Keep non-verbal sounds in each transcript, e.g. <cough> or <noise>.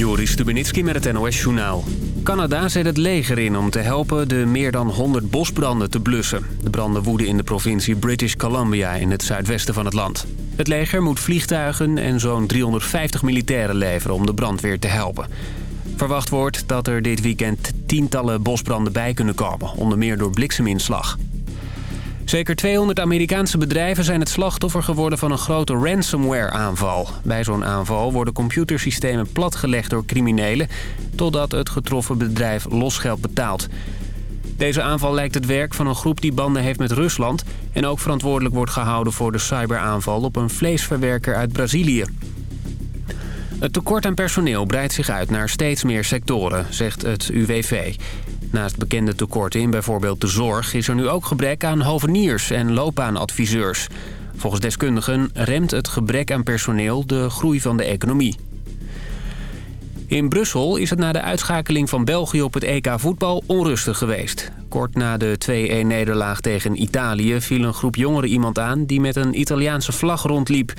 Joris Stubenitski met het NOS-journaal. Canada zet het leger in om te helpen de meer dan 100 bosbranden te blussen. De branden woeden in de provincie British Columbia in het zuidwesten van het land. Het leger moet vliegtuigen en zo'n 350 militairen leveren om de brandweer te helpen. Verwacht wordt dat er dit weekend tientallen bosbranden bij kunnen komen, onder meer door blikseminslag. Zeker 200 Amerikaanse bedrijven zijn het slachtoffer geworden van een grote ransomware-aanval. Bij zo'n aanval worden computersystemen platgelegd door criminelen... totdat het getroffen bedrijf losgeld betaalt. Deze aanval lijkt het werk van een groep die banden heeft met Rusland... en ook verantwoordelijk wordt gehouden voor de cyberaanval op een vleesverwerker uit Brazilië. Het tekort aan personeel breidt zich uit naar steeds meer sectoren, zegt het UWV. Naast bekende tekorten in bijvoorbeeld de zorg... is er nu ook gebrek aan hoveniers en loopbaanadviseurs. Volgens deskundigen remt het gebrek aan personeel de groei van de economie. In Brussel is het na de uitschakeling van België op het EK voetbal onrustig geweest. Kort na de 2-1-nederlaag tegen Italië viel een groep jongeren iemand aan... die met een Italiaanse vlag rondliep.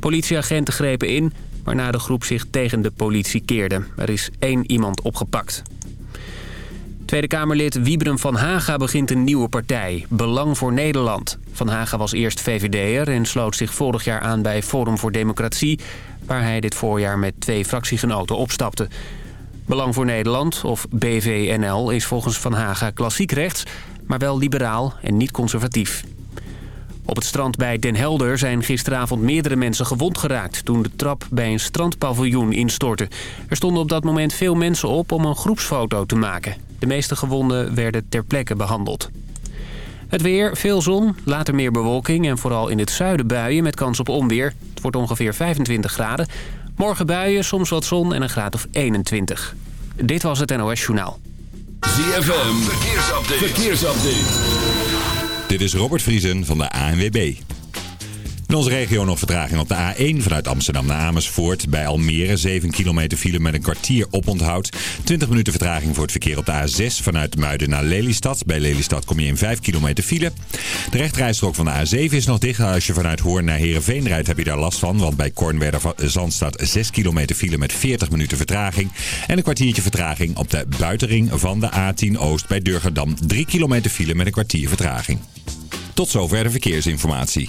Politieagenten grepen in, waarna de groep zich tegen de politie keerde. Er is één iemand opgepakt. Tweede Kamerlid Wiebren van Haga begint een nieuwe partij, Belang voor Nederland. Van Haga was eerst VVD'er en sloot zich vorig jaar aan bij Forum voor Democratie... waar hij dit voorjaar met twee fractiegenoten opstapte. Belang voor Nederland, of BVNL, is volgens Van Haga klassiek rechts... maar wel liberaal en niet conservatief. Op het strand bij Den Helder zijn gisteravond meerdere mensen gewond geraakt... toen de trap bij een strandpaviljoen instortte. Er stonden op dat moment veel mensen op om een groepsfoto te maken. De meeste gewonden werden ter plekke behandeld. Het weer, veel zon, later meer bewolking en vooral in het zuiden buien met kans op onweer. Het wordt ongeveer 25 graden. Morgen buien, soms wat zon en een graad of 21. Dit was het NOS Journaal. ZFM, verkeersupdate. verkeersupdate. Dit is Robert Vriesen van de ANWB. In onze regio nog vertraging op de A1 vanuit Amsterdam naar Amersfoort. Bij Almere 7 kilometer file met een kwartier oponthoud. 20 minuten vertraging voor het verkeer op de A6 vanuit Muiden naar Lelystad. Bij Lelystad kom je in 5 kilometer file. De rechtrijstrook van de A7 is nog dicht. Als je vanuit Hoorn naar Heerenveen rijdt heb je daar last van. Want bij Kornwerder Zandstad 6 kilometer file met 40 minuten vertraging. En een kwartiertje vertraging op de buitenring van de A10 Oost bij Durgerdam. 3 kilometer file met een kwartier vertraging. Tot zover de verkeersinformatie.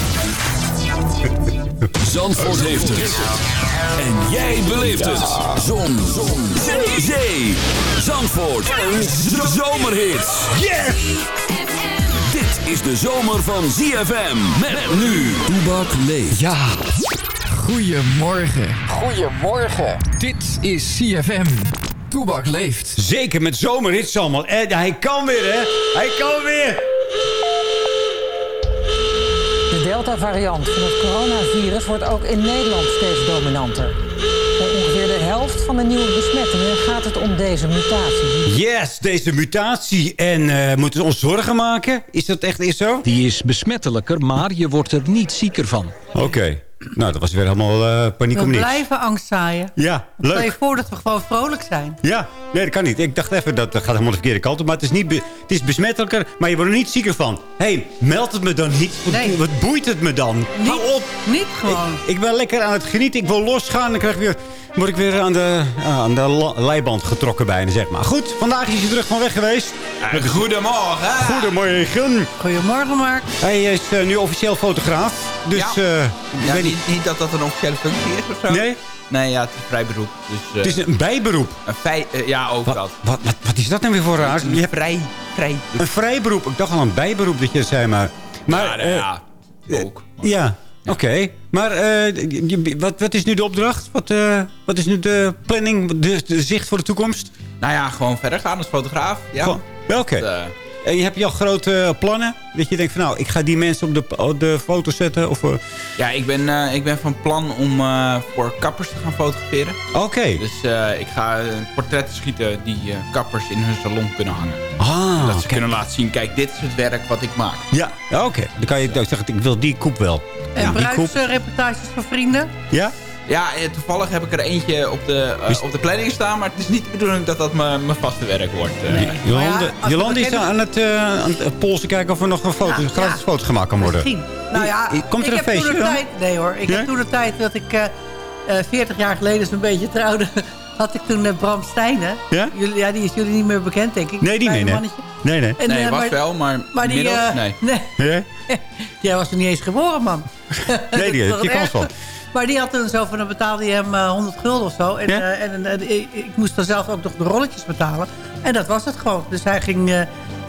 Zandvoort heeft het. En jij beleeft het. Zon. Zon. Zee. Zee. Zandvoort. Een zomerhit. Yes! Dit is de zomer van ZFM. Met nu. Toebak leeft. Ja. Goedemorgen. Goedemorgen. Dit is CFM. Toebak leeft. Zeker met zomerhits allemaal. Eh, hij kan weer, hè? Hij kan weer. De Delta-variant van het coronavirus wordt ook in Nederland steeds dominanter. Voor ongeveer de helft van de nieuwe besmettingen gaat het om deze mutatie. Yes, deze mutatie. En uh, moeten we ons zorgen maken? Is dat echt is zo? Die is besmettelijker, maar je wordt er niet zieker van. Oké. Nou, dat was weer helemaal uh, paniek we om niks. We blijven angst zaaien. Ja, leuk. Stel je voor dat we gewoon vrolijk zijn. Ja, nee, dat kan niet. Ik dacht even, dat gaat helemaal de verkeerde kant op. Maar het is, niet het is besmettelijker, maar je wordt er niet zieker van. Hé, hey, meld het me dan niet. Nee. Wat boeit het me dan? Niet, Hou op. Niet gewoon. Ik, ik, ben lekker aan het genieten. Ik wil losgaan. Dan krijg ik weer, word ik weer aan de, aan de leiband getrokken bijna, zeg maar. Goed, vandaag is hij terug van weg geweest. Uh, goedemorgen. Goedemorgen. Goedemorgen, Mark. Hij is uh, nu officieel fotograaf. Dus, ja. Uh, ja, niet, niet, dat dat een officiële functie is of zo. Nee? Nee, ja, het is een vrij beroep. Dus, uh, het is een bijberoep? Een vrij, uh, ja, ook wat, dat. Wat, wat, wat is dat nou weer voor raar? Een vrij, vrij Een vrij beroep. Ik dacht al een bijberoep dat je zei, maar... maar ja, nou ja, ook. Ja, ja. oké. Okay. Maar wat, wat is nu de opdracht? Wat, wat is nu de planning, de, de, zicht voor de toekomst? Nou ja, gewoon verder gaan als fotograaf. Ja. Oké. Okay. Uh, En je hebt je al grote plannen? Dat je denkt van nou, ik ga die mensen op de, op de foto zetten? Of, eh, Ja, ik ben, eh, ik ben van plan om eh, voor kappers te gaan fotograferen. Oké. Dus eh, ik ga eh, portretten schieten die eh, kappers in hun salon kunnen hangen. Ah, dat ze kunnen laten zien, kijk, dit is het werk wat ik maak. Ja, ja, oké. Dan kan je dan zeggen, ik wil die koep wel. En die koep. bruidsreportages van vrienden. Ja? Ja, eh, toevallig heb ik er eentje op de, eh, op de planning staan, maar het is niet de bedoeling dat dat mijn mijn vaste werk wordt. eh. Jolande, ja, als we Jolande is aan het, aan het polsen kijken of er nog een foto, Ja, gratis ja. foto gemaakt kan worden. Misschien. Nou ja, Komt er ik een heb feestje toen de dan? tijd, Nee hoor, ik Ja? heb toen de tijd dat ik eh eh, 40 jaar geleden zo'n beetje trouwde... <laughs> had ik toen Bram Stijnen. Ja? Jullie, ja, die is jullie niet meer bekend, denk ik. Nee, die nee, nee. mannetje. Nee, nee. En, nee, was maar- wel, maar, Maar die... inmiddels, eh, nee. <laughs> nee. Ja? <laughs> Jij was er niet eens geboren, man. Nee, die heb je kans van. Maar die had toen zo van, dan betaalde je hem eh, 100 gulden of zo. En, Ja? eh, en eh, ik, moest dan zelf ook nog de rolletjes betalen. En dat was het gewoon. Dus hij ging eh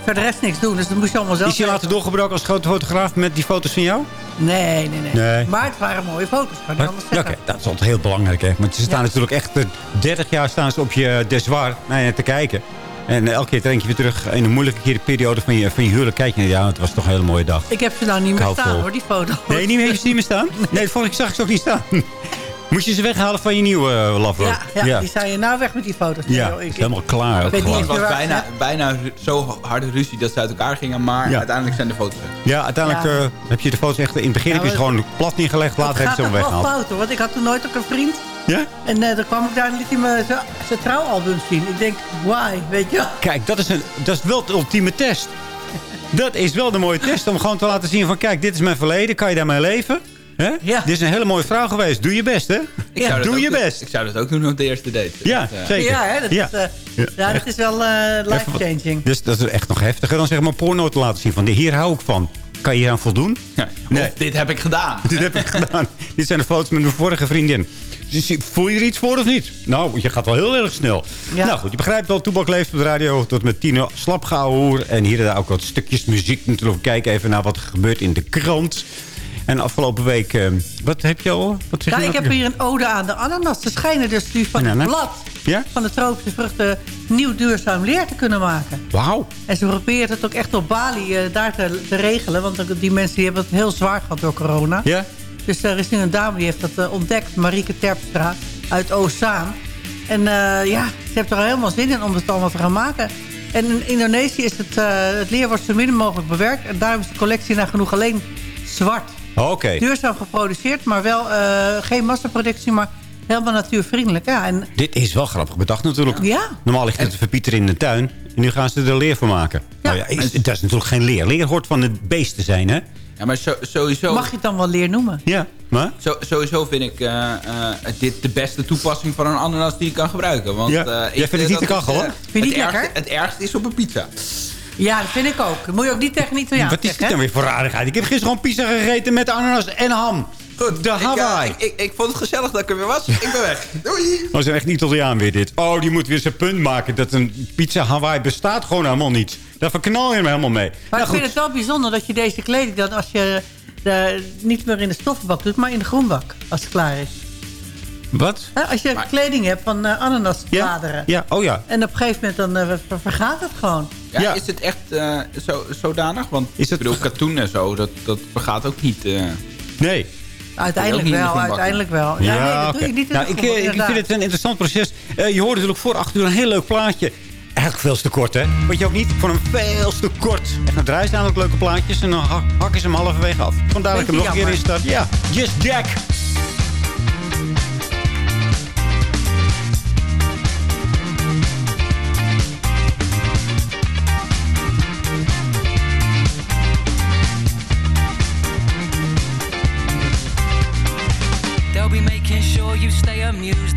verder rest niks doen. Dus dat moest je allemaal zelf Is je later doorgebroken als grote fotograaf met die foto's van jou? Nee, nee, nee, Nee. Maar het waren mooie foto's, kan je anders Ja, zeggen. Oké, dat is altijd heel belangrijk, hè. Want ze staan Ja. natuurlijk echt... eh, 30 jaar staan ze op je dessoir nou ja, te kijken. En eh, elke keer denk je weer terug in een moeilijke de periode van je, van je huwelijk. Kijk je, ja, het was toch een hele mooie dag. Ik heb ze nou niet Ik meer staan hoor, die foto. Nee, niet meer, heeft ze niet meer staan? <laughs> Nee, vorige keer zag ik ze ook niet staan. <laughs> Moest je ze weghalen van je nieuwe uh, Ja, ja, ja. die zijn je nou weg met die foto's. Ja, joh. is Ik- helemaal klaar. ook weet niet gewoon. Het was bijna, ja. bijna zo harde ruzie dat ze uit elkaar gingen, maar Ja. uiteindelijk zijn de foto's weg. Ja, uiteindelijk Ja. eh, heb je de foto's echt... In het begin Ja, heb je ze gewoon plat neergelegd. Later heb je ze gaat hem toch wel weggehaald. fout hoor, want ik had toen nooit ook een vriend. Ja? En eh dan kwam ik daar en liet hij me zo- zijn trouwalbum zien. Ik denk, why, weet je wel. Kijk, dat is, een, dat is wel de ultieme test. Dat is wel de mooie test om gewoon te laten zien van... Kijk, dit is mijn verleden. Kan je daarmee leven? Hè? Ja. Dit is een hele mooie vrouw geweest. Doe je best, hè? Ik zou dat Doe ook je doen- best. Ik zou dat ook doen op de eerste date. Ja, Dat, zeker. Ja, hè, dat, Ja. Is, eh, Ja, ja, dat is wel eh, life-changing. Dus dat is echt nog heftiger dan zeg maar porno te laten zien. Van hier hou ik van. Kan je hier aan voldoen? ja. Nee. Of dit heb ik gedaan. <laughs> Dit heb ik gedaan. Dit zijn de foto's met mijn vorige vriendin. Dus voel je er iets voor of niet? Nou, je gaat wel heel erg snel. Ja. Nou goed, je begrijpt wel. Toebak leeft op de radio tot met tien uur. Slapgauw hoer. En hier en daar ook wat stukjes muziek. Natuurlijk kijken even naar wat er gebeurt in de krant. En afgelopen week... eh, wat heb je al? Wat zeg Ja, je ik heb hier een ode aan de ananas. Ze schijnen dus nu van het blad Ja? van de tropische vruchten nieuw duurzaam leer te kunnen maken. Wauw. En ze probeert het ook echt op Bali eh, daar te, te regelen. Want die mensen die hebben het heel zwaar gehad door corona. Ja? Dus er is nu een dame die heeft dat eh, ontdekt. Marieke Terpstra uit Ozaan. En eh, ja, ze heeft er al helemaal zin in om het allemaal te gaan maken. En in Indonesië is het, eh, het leer wordt zo min mogelijk bewerkt. En daarom is de collectie nagenoeg alleen zwart. Oké. Duurzaam geproduceerd, maar wel eh, geen massaproductie, maar helemaal natuurvriendelijk. Ja, en Dit is wel grappig bedacht natuurlijk. Ja. Normaal ligt het te verpieteren in de tuin. En nu gaan ze er leer van maken. Nou ja, is, dat is natuurlijk geen leer. Leer hoort van het beest te zijn, hè? Ja, maar zo- sowieso, mag je het dan wel leer noemen? Ja. Maar? zo, sowieso vind ik eh, eh, dit de beste toepassing van een ananas die je kan gebruiken. Want, Ja. eh, Jij ik vindt het vind niet te kachel, hoor? Vind je het, niet ergste, lekker? het ergste is op een pizza. Ja, dat vind ik ook. Moet je ook niet tegen een Italiaan Wat is dit dan weer voor rarigheid? Ik heb gisteren gewoon pizza gegeten met ananas en ham. Goed, De ik, Hawaii. ik, ik, ik vond het gezellig dat ik er weer was. Ik ben weg. <laughs> Doei. Dat is echt niet Italiaan weer dit. Oh, die moet weer zijn punt maken dat een pizza Hawaii bestaat gewoon helemaal niet. Daar verknal je hem helemaal mee. Maar Nou, ik vind het wel bijzonder dat je deze kleding dan als je de, niet meer in de stoffenbak doet, maar in de groenbak als het klaar is. Wat? Als je Maar- kleding hebt van eh, ananasbladeren. Ja, oh ja. En op een gegeven moment dan eh, ver- vergaat het gewoon. Ja, Ja. Is het echt eh, zo, zodanig? Want Is het ik bedoel, katoen en zo, dat, dat vergaat ook niet. eh. Nee. Uiteindelijk wel, uiteindelijk wel. Ja, nee, dat doe je niet in nou, de ik, groenbak, eh, ik vind het een interessant proces. Eh, je hoorde natuurlijk voor acht uur een heel leuk plaatje. Eigenlijk veel te kort, hè? Weet je ook niet? Voor hem veel te kort. En dan draaien ze namelijk leuke plaatjes en dan ha- hakken ze hem halverwege af. Vandaar dat ik hem nog een keer in start. Ja, Just Jack. They'll be making sure you stay amused.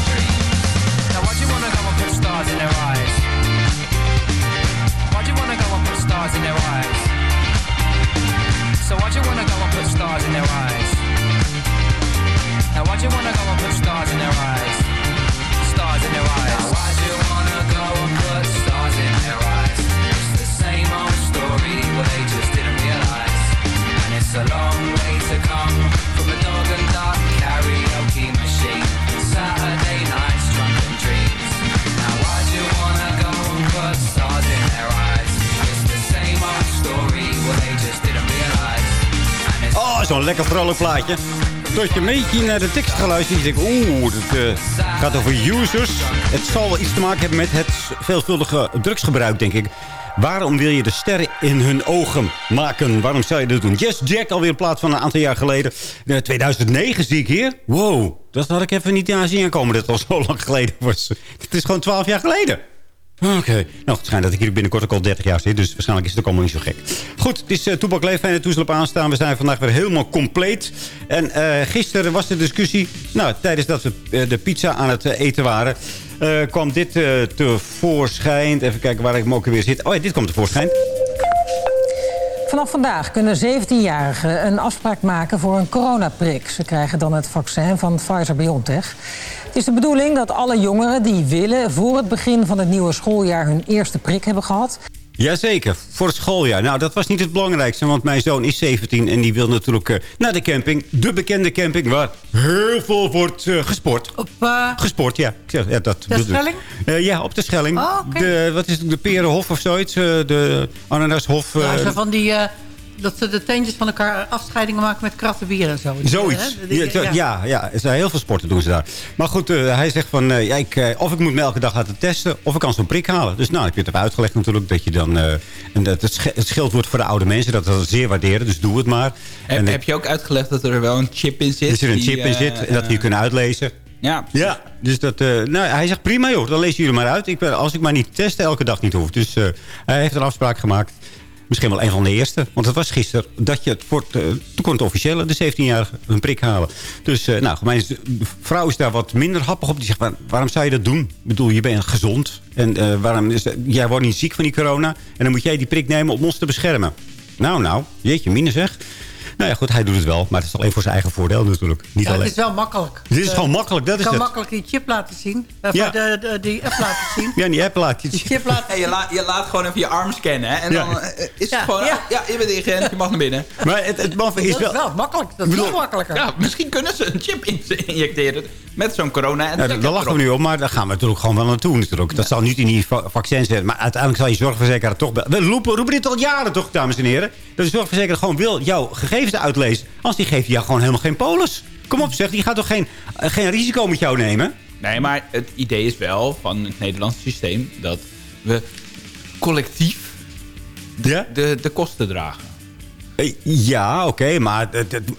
stars in their eyes? So why'd you wanna go and put stars in lekker vrolijk plaatje. Dat je een beetje naar de tekst gaat luisteren. En je denkt, oeh, het eh, gaat over users. Het zal wel iets te maken hebben met het veelvuldige drugsgebruik, denk ik. Waarom wil je de sterren in hun ogen maken? Waarom zou je dat doen? Yes Jack, alweer in plaats van een aantal jaar geleden. Eh, 2009 zie ik hier. Wow, dat had ik even niet aan zien aankomen dat al zo lang geleden was. Het is gewoon 12 jaar geleden. Oké. Nou, het schijnt dat ik hier binnenkort ook al 30 jaar zit. Dus waarschijnlijk is het ook allemaal niet zo gek. Goed, het is uh, Toepak en toestel op aanstaan. We zijn vandaag weer helemaal compleet. En uh, gisteren was de discussie... Nou, tijdens dat we uh, de pizza aan het eten waren... kwam dit tevoorschijn. Even kijken waar ik hem ook weer zit. Oh ja, dit komt tevoorschijn. Vanaf vandaag kunnen 17-jarigen een afspraak maken voor een coronaprik. Ze krijgen dan het vaccin van Pfizer-BioNTech. Het is de bedoeling dat alle jongeren die willen... voor het begin van het nieuwe schooljaar hun eerste prik hebben gehad. Jazeker, voor het schooljaar. Nou, dat was niet het belangrijkste, want mijn zoon is 17... en die wil natuurlijk uh, naar de camping. De bekende camping waar heel veel wordt uh, gesport. Op, uh, gesport, ja. Ik zeg, ja dat de Schelling? ja, op de Schelling. Oh, okay. de, wat is het, de Perenhof of zoiets? de Ananashof. Ja, zo van die... dat ze de tentjes van elkaar afscheidingen maken met kratten bier en zo. Zoiets. Ja, ja, ja, ja. Er zijn heel veel sporten doen ze daar. Maar goed, uh, hij zegt van, uh, ja, ik, uh, of ik moet me elke dag laten testen, of ik kan zo'n prik halen. Dus nou, ik heb het uitgelegd natuurlijk, dat je dan, en dat het, het schild wordt voor de oude mensen, dat dat zeer waarderen, dus doe het maar. Heb, en, heb je ook uitgelegd dat er wel een chip in zit? Dat er een die, chip in zit, en dat we je kunnen uitlezen. Ja, ja, dus dat, nou, hij zegt prima joh, dan lezen jullie maar uit. Ik ben, als ik maar niet testen, elke dag niet hoef. Dus hij heeft een afspraak gemaakt. Misschien wel een van de eerste. Want het was gisteren dat je het voor uh, toen kon het officiële, de 17-jarige, een prik halen. Dus uh, nou, mijn vrouw is daar wat minder happig op. Die zegt, waar, waarom zou je dat doen? Ik bedoel, je bent gezond. En uh, waarom is, jij wordt niet ziek van die corona. En dan moet jij die prik nemen om ons te beschermen. Nou, nou, jeetje, mine zeg. Nou ja, goed, hij doet het wel. Maar het is alleen voor zijn eigen voordeel natuurlijk. Niet ja, alleen. het is wel makkelijk. Dit is uh, gewoon makkelijk, dat is kan het. makkelijk die chip laten zien. Uh, Ja. de, de, die app laten zien. Ja, die app laat je Die chip laten Hey, je, laat, je laat gewoon even je arm scannen. Hè? En Ja. dan eh, is het Ja, gewoon... ja. Ja. je bent ingeënt, je mag naar binnen. Maar het, het is Dat is wel... wel makkelijk. Dat is veel makkelijker. Ja, misschien kunnen ze een chip in- injecteren met zo'n corona. En Nou, daar lachen we nu op, maar daar gaan we natuurlijk gewoon wel naartoe. Natuurlijk. Dat zal niet in die va- vaccin zitten. Maar uiteindelijk zal je zorgverzekeraar toch... We roepen, roepen dit al jaren toch, dames en heren. Dat de zorgverzekeraar gewoon wil jouw gegevens uitlezen. Als die geeft jou gewoon helemaal geen polis. Kom op zeg, die gaat toch geen, eh, geen risico met jou nemen? Nee, maar het idee is wel van het Nederlandse systeem... dat we collectief Ja? de, de kosten dragen. Eh, Ja, oké, maar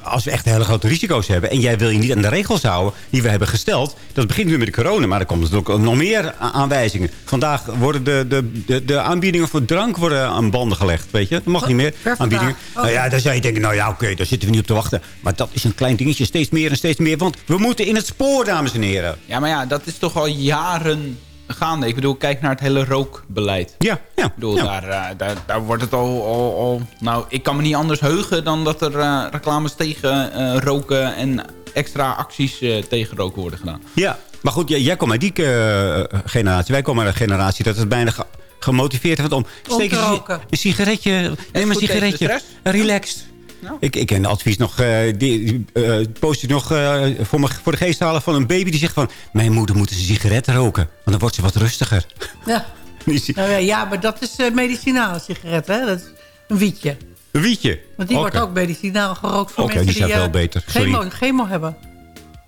als we echt hele grote risico's hebben... en jij wil je niet aan de regels houden die we hebben gesteld... dat begint nu met de corona, maar er komen natuurlijk ook nog meer aanwijzingen. Vandaag worden de, de, de, de aanbiedingen voor drank worden aan banden gelegd, weet je? Dat mag niet meer, per vandaag. aanbiedingen. Oh. Nou ja, dan zou je denken, nou ja, oké, daar zitten we niet op te wachten. Maar dat is een klein dingetje, steeds meer en steeds meer. Want we moeten in het spoor, dames en heren. Ja, maar ja, dat is toch al jaren gaande. Ik bedoel, kijk naar het hele rookbeleid. Ja, ja. Ik bedoel, ja. daar, eh, daar, daar wordt het al, al, al... Nou, ik kan me niet anders heugen dan dat er eh, reclames tegen eh, roken... en extra acties eh, tegen roken worden gedaan. Ja, maar goed, jij, jij komt uit die eh, generatie. Wij komen uit een generatie dat het bijna ge- gemotiveerd heeft om... Om te roken. Een sigaretje, neem een sigaretje. Relaxed. Nou. Ik, ik ken advies nog, eh die, eh post nog eh, voor, me, voor de geest halen van een baby die zegt van... Mijn moeder moet een sigaret roken, want dan wordt ze wat rustiger. Ja. <laughs> Die Nou ja, maar dat is medicinale sigaret, hè? Dat is een wietje. Een wietje. Want die wordt ook medicinaal gerookt voor Oké, mensen die eh, wel beter. Sorry. Chemo, chemo hebben.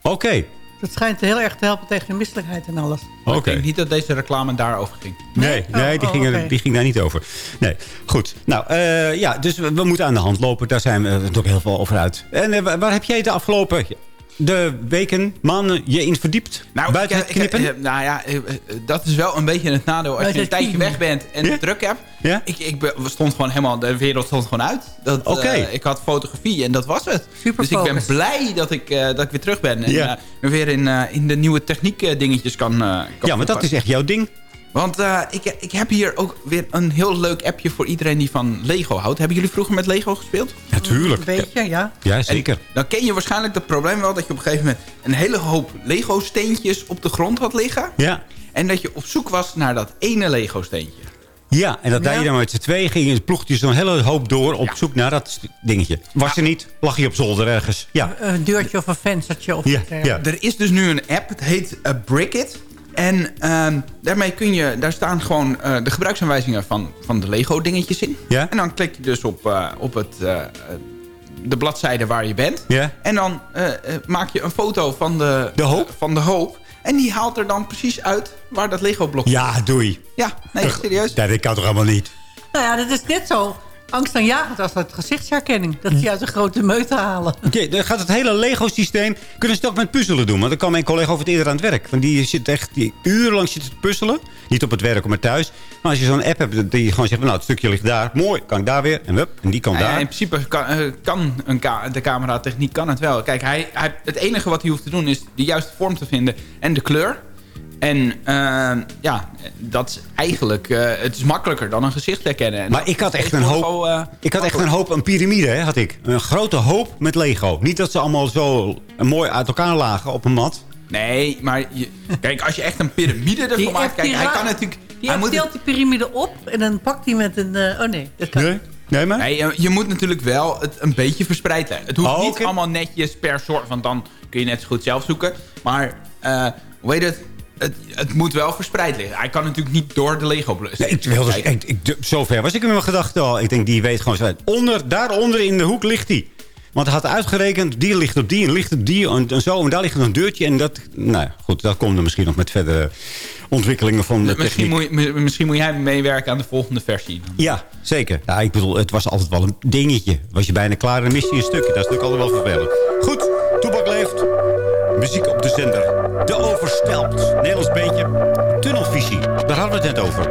Oké. Dat schijnt heel erg te helpen tegen de misselijkheid en alles. Oké. Ik denk niet dat deze reclame daarover ging. Nee, nee die, Oh, ging, er- die ging daar niet over. Nee, goed. Nou, eh, ja, dus we, we moeten aan de hand lopen. Daar zijn we natuurlijk heel veel over uit. En eh, waar, waar heb jij de afgelopen de weken, maanden je in verdiept? Nou, Buiten ik, het ik- knippen? eh, nou ja, eh, eh, dat is wel een beetje het nadeel. Als je een tijdje weg bent en Ja? het druk hebt. Ja? Ik, ik stond gewoon helemaal, de wereld stond gewoon uit. Dat, Oké. eh, ik had fotografie en dat was het. Super dus ik ben blij dat ik, eh, dat ik weer terug ben. En Ja. eh, weer in, eh, in de nieuwe techniek dingetjes kan, eh, kan ja, maar dat is echt jouw ding. Want eh, ik, ik heb hier ook weer een heel leuk appje voor iedereen die van Lego houdt. Hebben jullie vroeger met Lego gespeeld? Natuurlijk. Een beetje, ja. Ja, zeker. En dan ken je waarschijnlijk het probleem wel dat je op een gegeven moment een hele hoop Lego steentjes op de grond had liggen. Ja. En dat je op zoek was naar dat ene Lego steentje. Ja, en dat deed je dan met z'n tweeën. Ging je, ploegde je zo'n hele hoop door op zoek naar dat dingetje. Was er niet, lag je op zolder ergens. Ja, Een deurtje of een venstertje. Of Ja, eh. ja. Er is dus nu een app, het heet uh, Brickit. En ehm, daarmee kun je, daar staan gewoon eh, de gebruiksaanwijzingen van, van de Lego dingetjes in. Ja. En dan klik je dus op, eh, op het, eh, de bladzijde waar je bent. Ja. En dan maak je een foto van de, De hoop? van de hoop. En die haalt er dan precies uit waar dat Lego blok ja doei. Ja, nee, serieus. Ja, dat kan toch helemaal niet? Nou ja, dat is net zo angstaanjagend als het gezichtsherkenning. Dat ze uit een grote meute halen. Oké, dan gaat het hele Lego-systeem... Kunnen ze het ook met puzzelen doen? Want dan kwam mijn collega over het eerder aan het werk. Want die zit echt die urenlang zit te puzzelen. Niet op het werk, maar thuis. Maar als je zo'n app hebt die gewoon zegt... Nou, het stukje ligt daar. Mooi, kan ik daar weer. En hup, en die kan Nou ja, daar. in principe kan, eh, kan een ka de cameratechniek kan het wel. Kijk, hij, hij, het enige wat hij hoeft te doen is de juiste vorm te vinden en de kleur. En eh, ja, dat is eigenlijk... eh, het is makkelijker dan een gezicht herkennen. En Maar dat ik had echt een hoop... eh, ik had echt een hoop, een piramide hè, had ik. Een grote hoop met Lego. Niet dat ze allemaal zo mooi uit elkaar lagen op een mat. Nee, maar je, kijk, als je echt een piramide ervan maakt... Kijk, die hij kan natuurlijk... Die hij tilt die piramide op en dan pakt hij met een... eh, oh nee, dat kan Nee? Nee, maar? Nee, je- moet natuurlijk wel het een beetje verspreid. Het hoeft Oh, niet allemaal netjes per soort, want dan kun je net zo goed zelf zoeken. Maar, eh hoe heet het? Het? Het moet wel verspreid liggen. Hij kan natuurlijk niet door de Lego blussen. Nee, ik wilde, ik, ik, zover was ik in mijn gedachten al. Ik denk, die weet gewoon zo. Onder, daaronder in de hoek ligt die. Want hij had uitgerekend, die ligt op die en ligt op die en, en zo. En daar ligt een deurtje. En dat, nou goed, dat komt er misschien nog met verdere ontwikkelingen van de misschien, techniek. moet, je- misschien moet jij meewerken aan de volgende versie. Ja, zeker. Ja, ik bedoel, het was altijd wel een dingetje. Was je bijna klaar en miste je een stukje. Dat is natuurlijk altijd wel vervelend. Goed. Muziek op de zender. De Overstelpt. Nederlands beetje. Tunnelvisie. Daar hadden we het net over.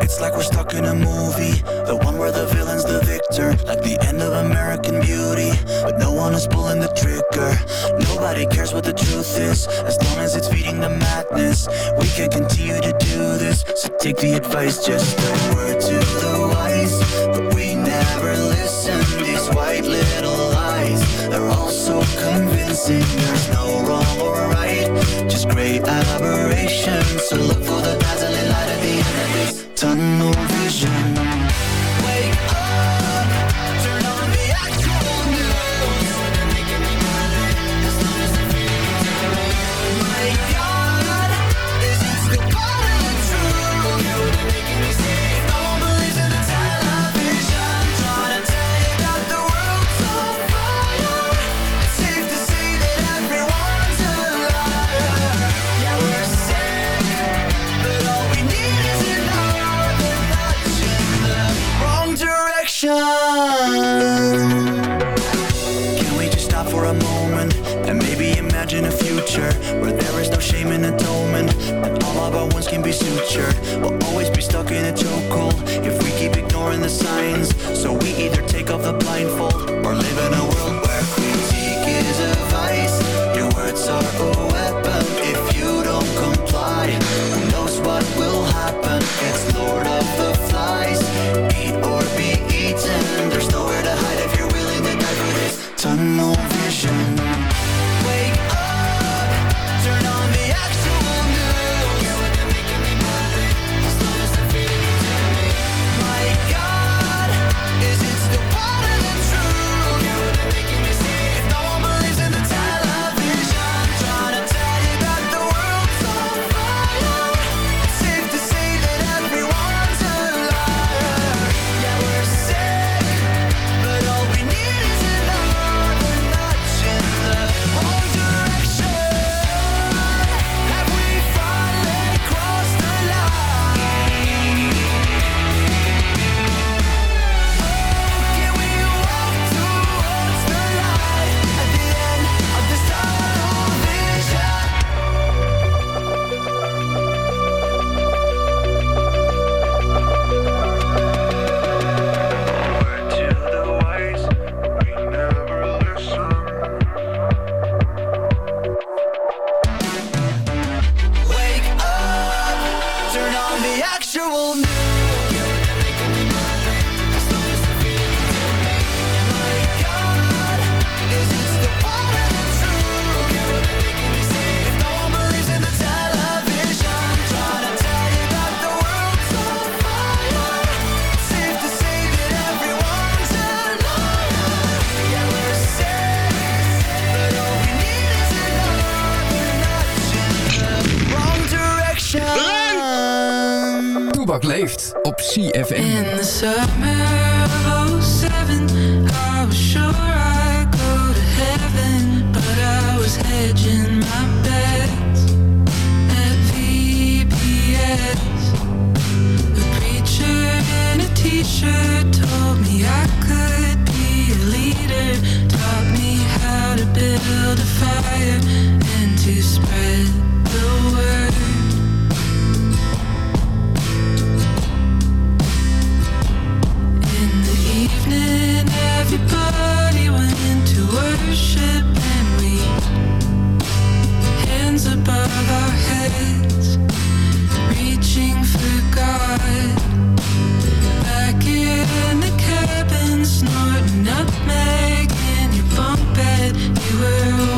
It's like we're stuck in a movie, the one where the villain's the victor, like the end of American Beauty, but no one is pulling the trigger. Nobody cares what the truth is, as long as it's feeding the madness. We can continue to do this, so take the advice, just a word to the wise, but we never listen. These white little lies, convincing. There's no wrong or right, just great aberration. So look for the dazzling light at the end of this tunnel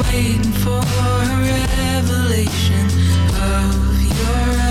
waiting for a revelation of your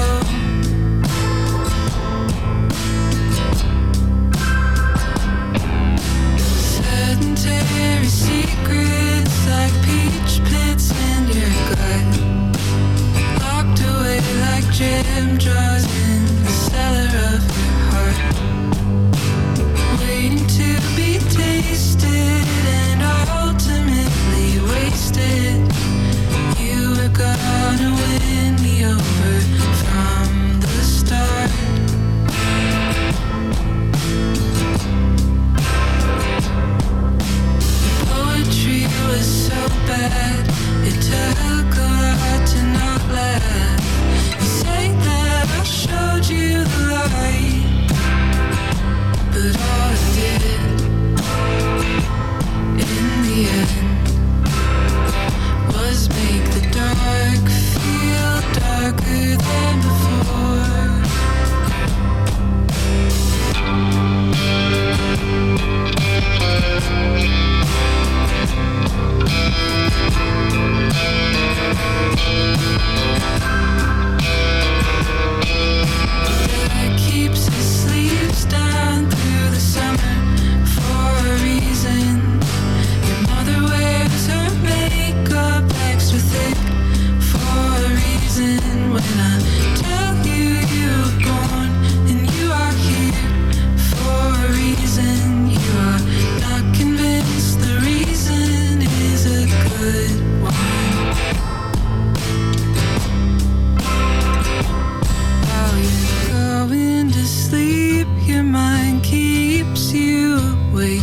keeps you awake,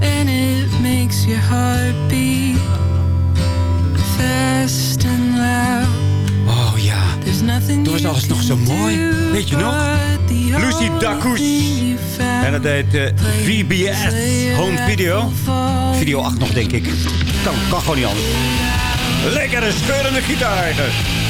and it makes your heart beat fast and loud. Oh ja, toen was alles nog zo mooi. Weet je nog? Lucy Dacus. En dat deed eh, VBS Home Video. Video 8 nog, denk ik. Kan, kan gewoon niet anders. Lekkere scheurende gitaar.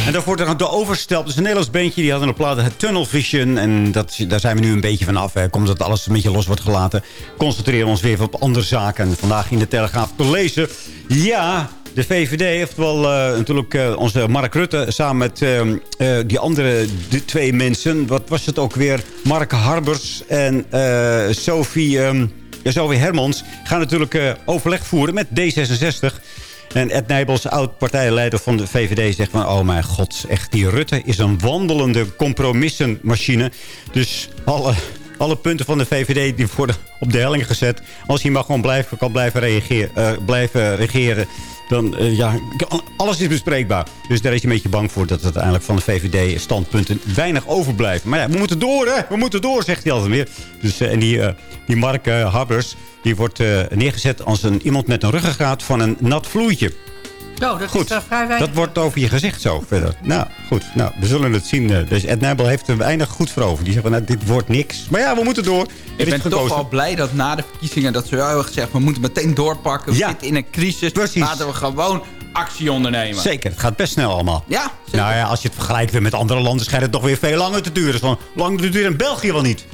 En daarvoor de Overstelp. Dat is een Nederlands bandje. Die hadden een plaat het Tunnel Vision. En dat, daar zijn we nu een beetje van af. Komt dat alles een beetje los wordt gelaten. Concentreren we ons weer op andere zaken. En vandaag in de Telegraaf te lezen. Ja, de VVD, oftewel uh, natuurlijk uh, onze Mark Rutte... samen met uh, die andere twee mensen. Wat was het ook weer? Mark Harbers en Sophie, um, ja, Sophie Hermans... gaan natuurlijk overleg voeren met D66... En Ed Nijbels, oud-partijleider van de VVD, zegt van... oh mijn god, echt, die Rutte is een wandelende compromissenmachine. Dus alle, alle punten van de VVD die worden op de helling gezet. Als hij maar gewoon blijven, kan blijven, reageren, uh, blijven regeren... dan uh, ja, alles is bespreekbaar. Dus daar is hij een beetje bang voor dat het uiteindelijk van de VVD-standpunten weinig overblijven. Maar ja, we moeten door, hè? We moeten door, zegt hij altijd weer. Dus, uh, en die, die Mark Habbers, die wordt neergezet als een, iemand met een ruggengraat van een nat vloeitje. Oh, dat goed, is vrij weinig. dat wordt over je gezegd zo verder. Nou, goed. Nou, we zullen het zien. Dus Ed Nijbel heeft er weinig goed voor over. Die zegt van, nou, dit wordt niks. Maar ja, we moeten door. Ik ben toch wel blij dat na de verkiezingen... dat ze hebben gezegd, we moeten meteen doorpakken. We ja, zitten in een crisis. Precies. Laten we gewoon actie ondernemen. Zeker, het gaat best snel allemaal. Ja, zeker. Nou ja, als je het vergelijkt weer met andere landen... schijnt het toch weer veel langer te duren. Dus van, lang duurt in België wel niet.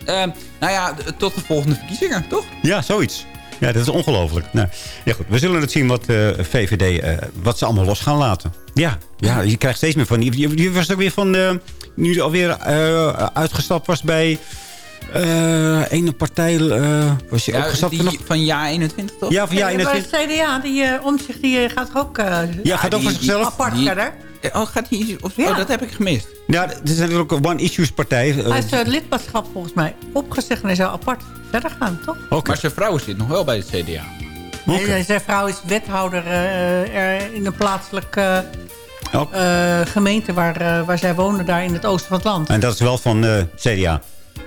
Uh, nou ja, tot de volgende verkiezingen, toch? Ja, zoiets. Ja, dat is ongelooflijk. Nou, ja, goed. We zullen het zien wat uh, VVD, uh, wat ze allemaal los gaan laten. Ja, ja je krijgt steeds meer van... Je, je was ook weer van... Uh, nu alweer uitgestapt was bij... ene partij... was je ja, opgestapt die, van jaar 21, toch? Ja, van jaar 21. Maar de CDA, die uh, omzicht, die gaat ook... ja, gaat ook voor zichzelf? Apart die, verder. Oh, gaat hij iets... Of, Ja. Oh, dat heb ik gemist. Ja, het is natuurlijk ook een one-issues partij. Eh, Hij is het lidmaatschap volgens mij opgezegd en hij zou apart verder gaan, toch? Oké. Maar zijn vrouw zit nog wel bij het CDA. Nee, zijn vrouw is wethouder eh, er in een plaatselijke eh, gemeente waar, eh, waar zij wonen, daar in het oosten van het land. En dat is wel van eh, CDA.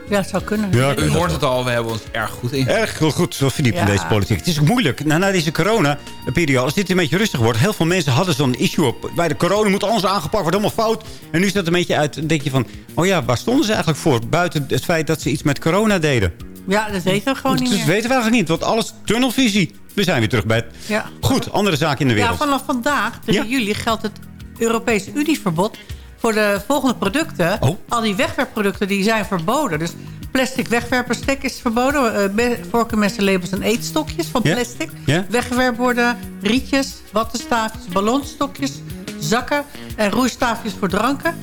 Ja, het zou kunnen. Ja, U hoort het al, we hebben ons erg goed in. Erg heel goed, zo verdiept in Ja. deze politiek. Het is ook moeilijk. Na, na deze corona-periode, als dit een beetje rustig wordt... heel veel mensen hadden zo'n issue op. Bij de corona moet alles aangepakt, wordt helemaal fout. En nu is dat een beetje uit. Dan denk je van, oh ja, waar stonden ze eigenlijk voor? Buiten het feit dat ze iets met corona deden. Ja, dat weten we gewoon dat niet meer. weten we eigenlijk niet, want alles tunnelvisie. We zijn weer terug bij het... Ja. Goed, andere zaken in de Ja, wereld. vanaf vandaag, 3 Ja. juli, geldt het Europese Unieverbod voor de volgende producten. Oh. Al die wegwerpproducten die zijn verboden. Dus plastic wegwerperstek is verboden. Uh, be- vorkenmessen, labels en eetstokjes van plastic. Ja. Wegwerpborden, rietjes, wattenstaafjes, ballonstokjes, zakken en roeistaafjes voor dranken.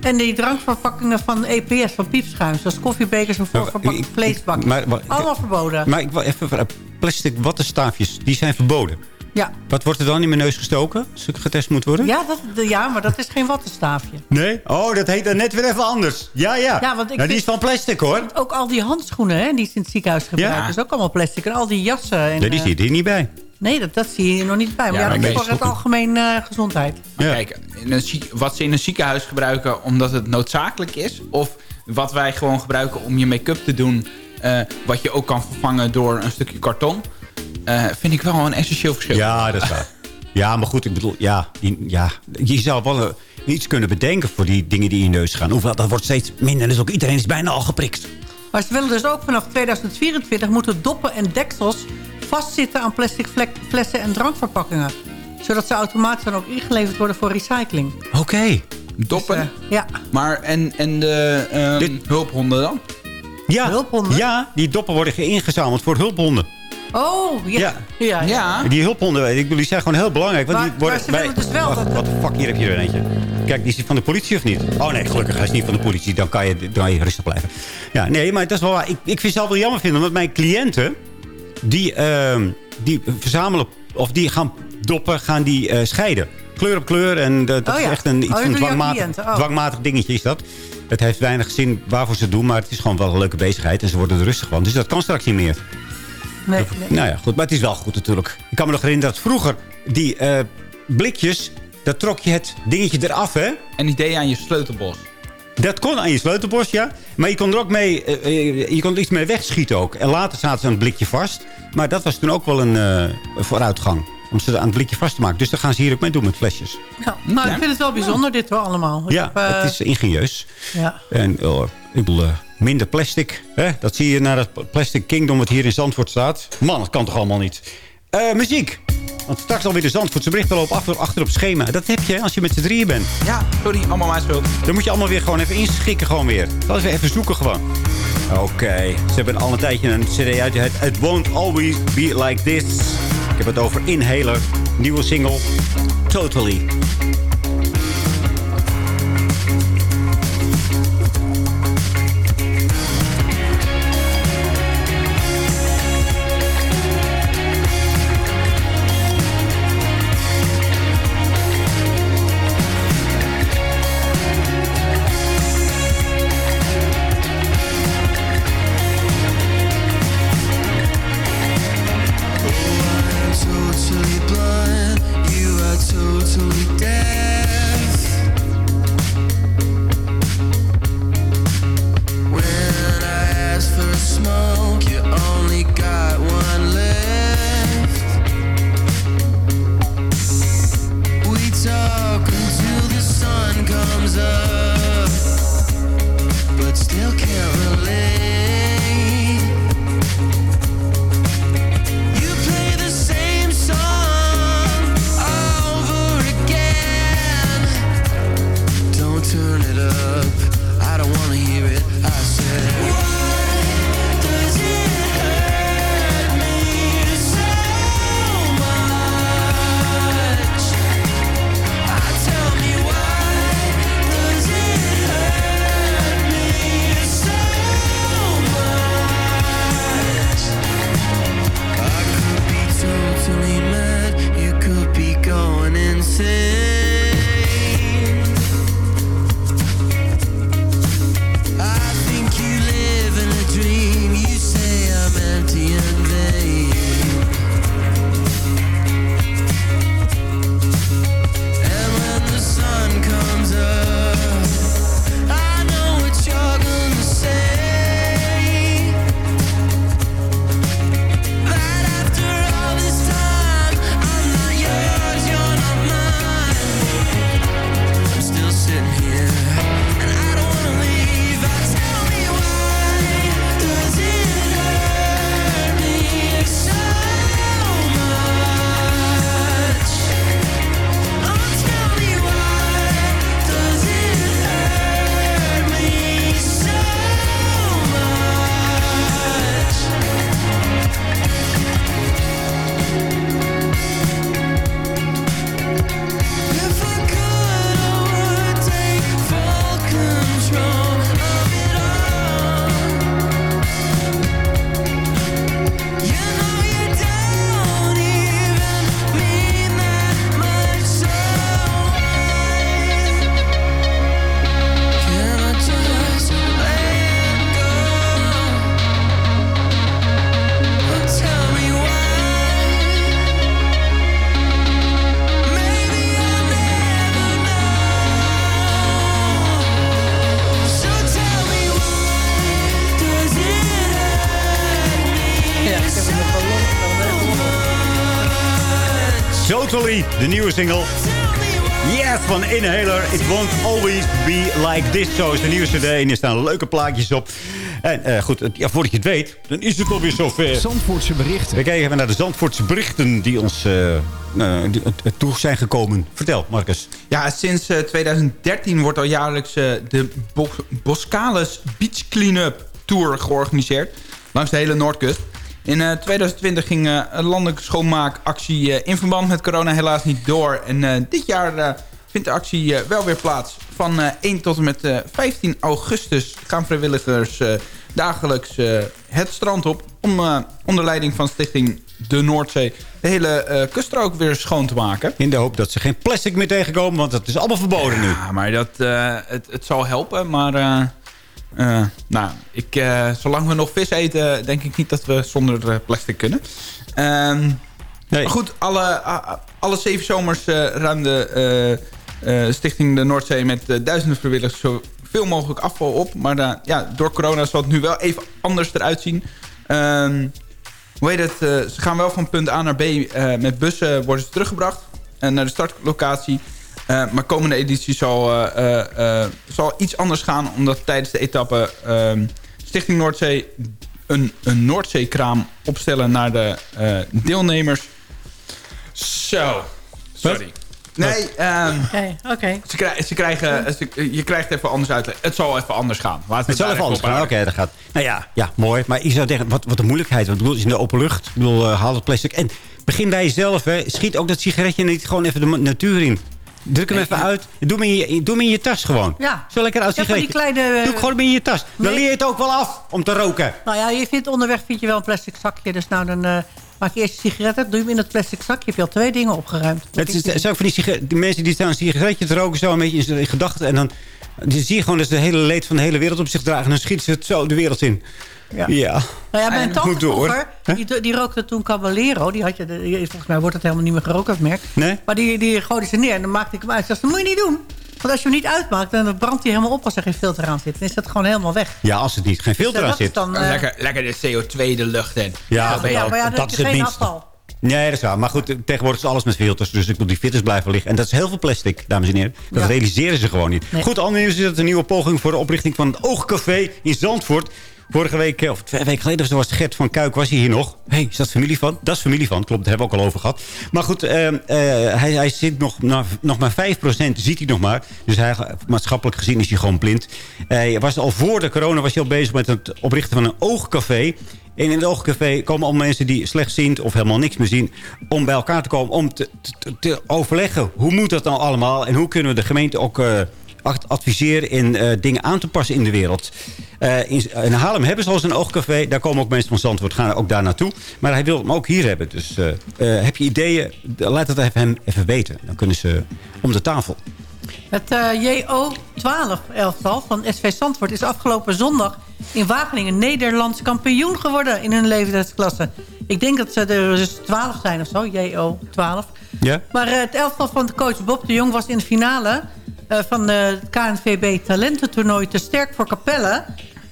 En die drankverpakkingen van EPS, van piepschuim. Zoals koffiebekers en maar- maar- Allemaal verboden. Maar ik wil even... vragen, Plastic wattenstaafjes, die zijn verboden. Ja. Wat wordt er dan in mijn neus gestoken als ik getest moet worden? Ja, dat, ja, maar dat is geen wattenstaafje. Nee? Oh, dat heet dan net weer even anders. Ja, ja. Ja, want ik nou, die vind- is van plastic, hoor. Ook al die handschoenen hè, die ze in het ziekenhuis gebruiken. Ja. is ook allemaal plastic. En al die jassen. En, Nee, die eh, zit hier niet bij. nee dat, dat zie je hier nog niet bij. Maar Ja, dat is voor het algemeen eh, gezondheid. Maar Ja. kijk, in een ziek- wat ze in een ziekenhuis gebruiken omdat het noodzakelijk is... of wat wij gewoon gebruiken om je make-up te doen... eh, wat je ook kan vervangen door een stukje karton... eh, vind ik wel een essentieel verschil. Ja, dat is waar. Ja, maar goed, ik bedoel, ja, die- ja, je zou wel eh, iets kunnen bedenken voor die dingen die in je neus gaan. Hoewel, dat wordt steeds minder. Dus ook iedereen is bijna al geprikt. Maar ze willen dus ook vanaf 2024 moeten doppen en deksels vastzitten aan plastic flessen en drankverpakkingen. Zodat ze automatisch dan ook ingeleverd worden voor recycling. Oké. Doppen. Dus, eh, ja. Maar en, en de ehm, Dit- hulphonden dan? Ja, Hulphonden? ja, die doppen worden ingezameld voor hulphonden. Oh, ja. Ja. ja. Die hulphonden, ik bedoel, die zijn gewoon heel belangrijk. Want Maar- die worden maar ze willen dus wel Wacht, dat- Wat de fuck, hier heb je er eentje. Kijk, die is die van de politie of niet? Oh nee, gelukkig, hij is niet van de politie. Dan kan je, dan kan je rustig blijven. Ja, nee, maar dat is wel waar. Ik, ik vind het zelf wel jammer vinden. Want mijn cliënten, die, ehm, die verzamelen... Of die gaan doppen, gaan die eh, scheiden. Kleur op kleur. En dat Oh is echt een, iets Oh, doen jouw dwangmatig, oh. dwangmatig dingetje is dat. Het heeft weinig zin waarvoor ze het doen. Maar het is gewoon wel een leuke bezigheid. En ze worden er rustig van. Dus dat kan straks niet meer. Nee, nee. Nou ja, goed. Maar het is wel goed natuurlijk. Ik kan me nog herinneren dat vroeger die eh, blikjes... daar trok je het dingetje eraf, hè? En idee aan je sleutelbos. Dat kon aan je sleutelbos, ja. Maar je kon er ook mee, eh, eh, je kon er iets mee wegschieten ook. En later zaten ze aan het blikje vast. Maar dat was toen ook wel een eh, vooruitgang. Om ze aan het blikje vast te maken. Dus daar gaan ze hier ook mee doen met flesjes. Ja. Nou, ik vind het wel bijzonder dit wel allemaal. Ik ja, heb, het is ingenieus. ja. En oh, ik bedoel, eh, minder plastic. Hè? Dat zie je naar het Plastic Kingdom wat hier in Zandvoort staat. Man, dat kan toch allemaal niet. Eh, muziek. Want straks alweer de Zandvoortse berichten lopen achter, achter op schema. Dat heb je als je met z'n drieën bent. Ja, sorry, allemaal mijn schuld. Dan moet je allemaal weer gewoon even inschikken gewoon weer. Dat is weer even zoeken gewoon. Oké, ze hebben al een tijdje een cd uit. Het It Won't Always Be Like This. Ik heb het over Inhaler. Nieuwe single. Totally. Zo is de nieuwe cd en er staan leuke plaatjes op. En eh, goed, ja, voordat je het weet, dan is het alweer zover. Zandvoortse berichten. We kijken even naar de Zandvoortse berichten die ons eh, eh, eh, toe zijn gekomen. Vertel, Marcus. Ja, sinds eh, 2013 wordt al jaarlijks eh, de Bo Boscalis Beach Cleanup Tour georganiseerd. Langs de hele Noordkust. In eh, 2020 ging eh, een landelijke schoonmaakactie eh, in verband met corona helaas niet door. En eh, dit jaar eh, vindt de actie eh, wel weer plaats. Van eh, 1 tot en met eh, 15 augustus gaan vrijwilligers eh, dagelijks eh, het strand op. Om eh, onder leiding van stichting De Noordzee de hele eh kuststrook weer schoon te maken. In de hoop dat ze geen plastic meer tegenkomen, want dat is allemaal verboden nu. Ja, maar dat, eh, het, het zal helpen. Maar eh, eh, nou, ik, eh, zolang we nog vis eten, denk ik niet dat we zonder eh, plastic kunnen. Ehm, Maar goed, alle, alle zeven zomers eh ruimde eh, eh, Stichting de Noordzee met eh, duizenden vrijwilligers zoveel mogelijk afval op. Maar eh, ja, door corona zal het nu wel even anders eruit zien. Ehm, hoe heet het? eh, ze gaan wel van punt A naar B eh, met bussen worden ze teruggebracht eh, naar de startlocatie. Eh, maar komende editie zal, eh, eh, eh, zal iets anders gaan. Omdat tijdens de etappe ehm, Stichting Noordzee een, een Noordzeekraam opstellen naar de eh, deelnemers. Zo. Sorry. Nee, ehm, Oké, oké. ze, krij- ze krijgen, ze- je krijgt even anders uit. Het zal even anders gaan. Laten Het zal even anders gaan. Oké, dat gaat. Nou ja, ja, mooi. Maar je zou denken, wat, wat een moeilijkheid. Want ik bedoel, het is in de open lucht. Ik bedoel, eh, haal het plastic. En begin bij jezelf. Hè. Schiet ook dat sigaretje niet gewoon even de natuur in. Druk hem even uit. Doe hem in je, doe hem in je tas gewoon. Ja. Zo lekker uit Ja, kleine... eh, Doe ik gewoon in je tas. Dan leer je het ook wel af om te roken. Nou ja, je vindt onderweg vind je wel een plastic zakje. Dus nou, dan eh, maak je eerst je sigaret uit. Doe je hem in dat plastic zakje. Heb je al twee dingen opgeruimd. Het is, zijn ook van die, die mensen die staan een sigaretje te roken. Zo een beetje in zijn gedachten. En dan dan zie je gewoon dat ze het hele leed van de hele wereld op zich dragen. En dan schieten ze het zo de wereld in. Ja. ja. Nou ja, mijn tante door. vroeger, die, die rookte toen Caballero. Die had je, de- die- volgens mij wordt het helemaal niet meer gerookt, dat merk. Nee? Maar die, die gooide ze neer en dan maakte ik hem uit. Zei, dat moet je niet doen. Want als je hem niet uitmaakt, dan brandt hij helemaal op als er geen filter aan zit. Dan is dat gewoon helemaal weg. Ja, als het niet geen filter Dus aan zit. dan, eh, lekker, lekker de CO2 de lucht in. Ja, maar ja, dat is het minste. afval. Nee, dat is waar. Maar goed, tegenwoordig is alles met filters. Dus ik bedoel, die filters blijven liggen. En dat is heel veel plastic, dames en heren. Dat Ja. realiseren ze gewoon niet. Nee. Goed, ander nieuws is dat een nieuwe poging voor de oprichting van het Oogcafé in Zandvoort. Vorige week, eh, of twee weken geleden, was Gert van Kuik was hij hier nog. Hé, hey, is dat familie van? Dat is familie van, klopt, daar hebben we ook al over gehad. Maar goed, eh, eh, hij, hij zit nog, nog, maar 5% ziet hij nog maar. Dus hij, maatschappelijk gezien is hij gewoon blind. Hij was al voor de corona was hij al bezig met het oprichten van een oogcafé. En in het oogcafé komen al mensen die slechtziend of helemaal niks meer zien... om bij elkaar te komen, om te, te, overleggen. Hoe moet dat nou allemaal? En hoe kunnen we de gemeente ook eh, adviseren... in eh, dingen aan te passen in de wereld? Eh, in, in Haarlem hebben ze al eens een oogcafé. Daar komen ook mensen van Zandvoort, gaan ook daar naartoe. Maar hij wil hem ook hier hebben. Dus eh, heb je ideeën? Laat het even, hem even weten. Dan kunnen ze om de tafel. Het eh, JO12-elftal van SV Zandvoort is afgelopen zondag in Wageningen Nederlands kampioen geworden in hun leeftijdsklasse. Ik denk dat ze er dus 12 zijn of zo, JO12. Ja? Maar het elftal van de coach Bob de Jong was in de finale van de KNVB talententoernooi te sterk voor Capelle.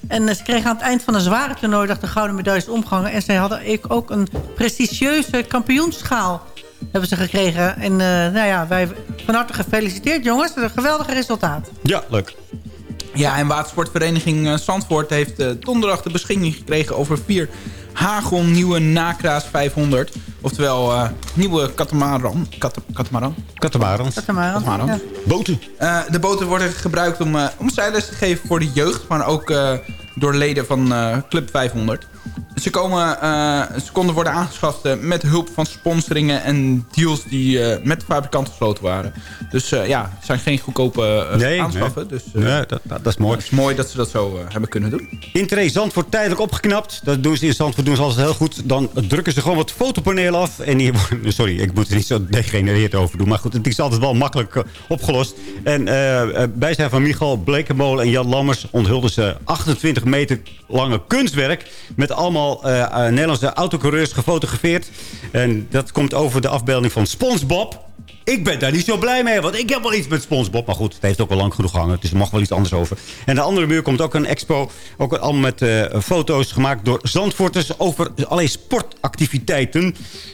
En eh, ze kregen aan het eind van een zware toernooi de gouden medailles omgehangen. En ze hadden ook een prestigieuze kampioenschaal hebben ze gekregen. En eh, nou ja, wij van harte gefeliciteerd jongens. Een geweldig resultaat. Ja, leuk. Ja, en watersportvereniging eh, Zandvoort heeft eh, donderdag de beschikking gekregen over vier Hagel nieuwe Nakraas 500. Oftewel eh, nieuwe katamaran. Kat, katamaran? Katamarans. Katamaran. Katamaran. Ja. Boten. Eh, de boten worden gebruikt om, eh, om zeilers te geven voor de jeugd. Maar ook eh, door leden van eh, Club 500. Ze, komen, eh, ze konden worden aangeschaft eh, met hulp van sponsoringen en deals die eh, met de fabrikant gesloten waren. Dus ja, het zijn geen goedkope Nee, aanschaffen. nee. Dus Nee, dat, dat, dat is mooi. het is mooi dat ze dat zo hebben kunnen doen. Interé Zandvoort tijdelijk opgeknapt. Dat doen ze in Zandvoort doen ze altijd heel goed. Dan drukken ze gewoon wat fotopanelen af. En <laughs> sorry, ik moet er niet zo degenereerd over doen. Maar goed, het is altijd wel makkelijk opgelost. En bij zijn van Michal Blekenmolen en Jan Lammers... onthulden ze 28 meter lange kunstwerk... met allemaal eh, eh, Nederlandse autocoureurs gefotografeerd. En dat komt over de afbeelding van SpongeBob... Ik ben daar niet zo blij mee, want ik heb wel iets met SpongeBob. Maar goed, het heeft ook al lang genoeg gehangen, dus er mag wel iets anders over. En de andere muur komt ook een expo. Ook allemaal met eh, foto's gemaakt door Zandvoorters over allerlei sportactiviteiten.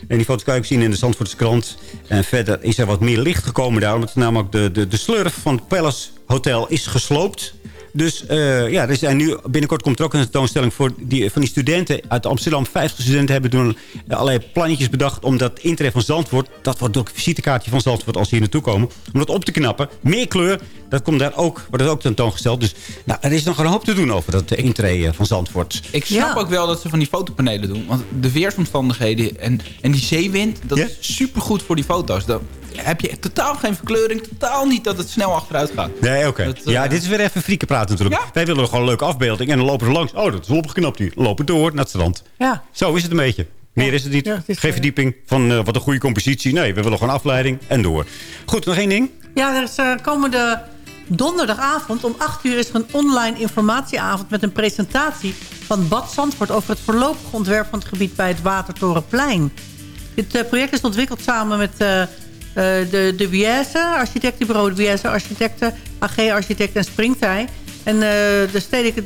En die foto's kan je ook zien in de Zandvoortse krant. En verder is er wat meer licht gekomen daar. Omdat namelijk de, de, de slurf van het Palace Hotel is gesloopt. Dus eh, ja, er zijn nu, binnenkort komt er ook een tentoonstelling voor die, van die studenten uit Amsterdam. 50 studenten hebben toen allerlei plannetjes bedacht om dat intree van Zandvoort, dat wordt ook een visitekaartje van Zandvoort als ze hier naartoe komen, om dat op te knappen. Meer kleur, dat komt daar ook, wordt er ook tentoongesteld. Dus nou, er is nog een hoop te doen over dat intree van Zandvoort. Ik snap ook wel dat ze van die fotopanelen doen. Want de weersomstandigheden en, en die zeewind, dat is supergoed voor die foto's. Dan heb je totaal geen verkleuring, totaal niet dat het snel achteruit gaat. Nee, oké. Dat, eh, ja, dit is weer even frieken praten natuurlijk. Wij willen gewoon een leuke afbeelding. En dan lopen ze langs. Oh, dat is opgeknapt hier. Lopen door naar het strand. Ja. Zo is het een beetje. Meer is het niet. Ja, Geen eh, verdieping van eh, wat een goede compositie. Nee, we willen gewoon afleiding en door. Goed, nog één ding. Ja, er is eh, komende donderdagavond om 8 uur is er een online informatieavond... met een presentatie van Bad Zandvoort... over het voorlopige ontwerp van het gebied bij het Watertorenplein. Dit project is ontwikkeld samen met de, de Biese, architectenbureau de Biese Architecten... AG Architecten en Springtij. En eh, de stedelijke,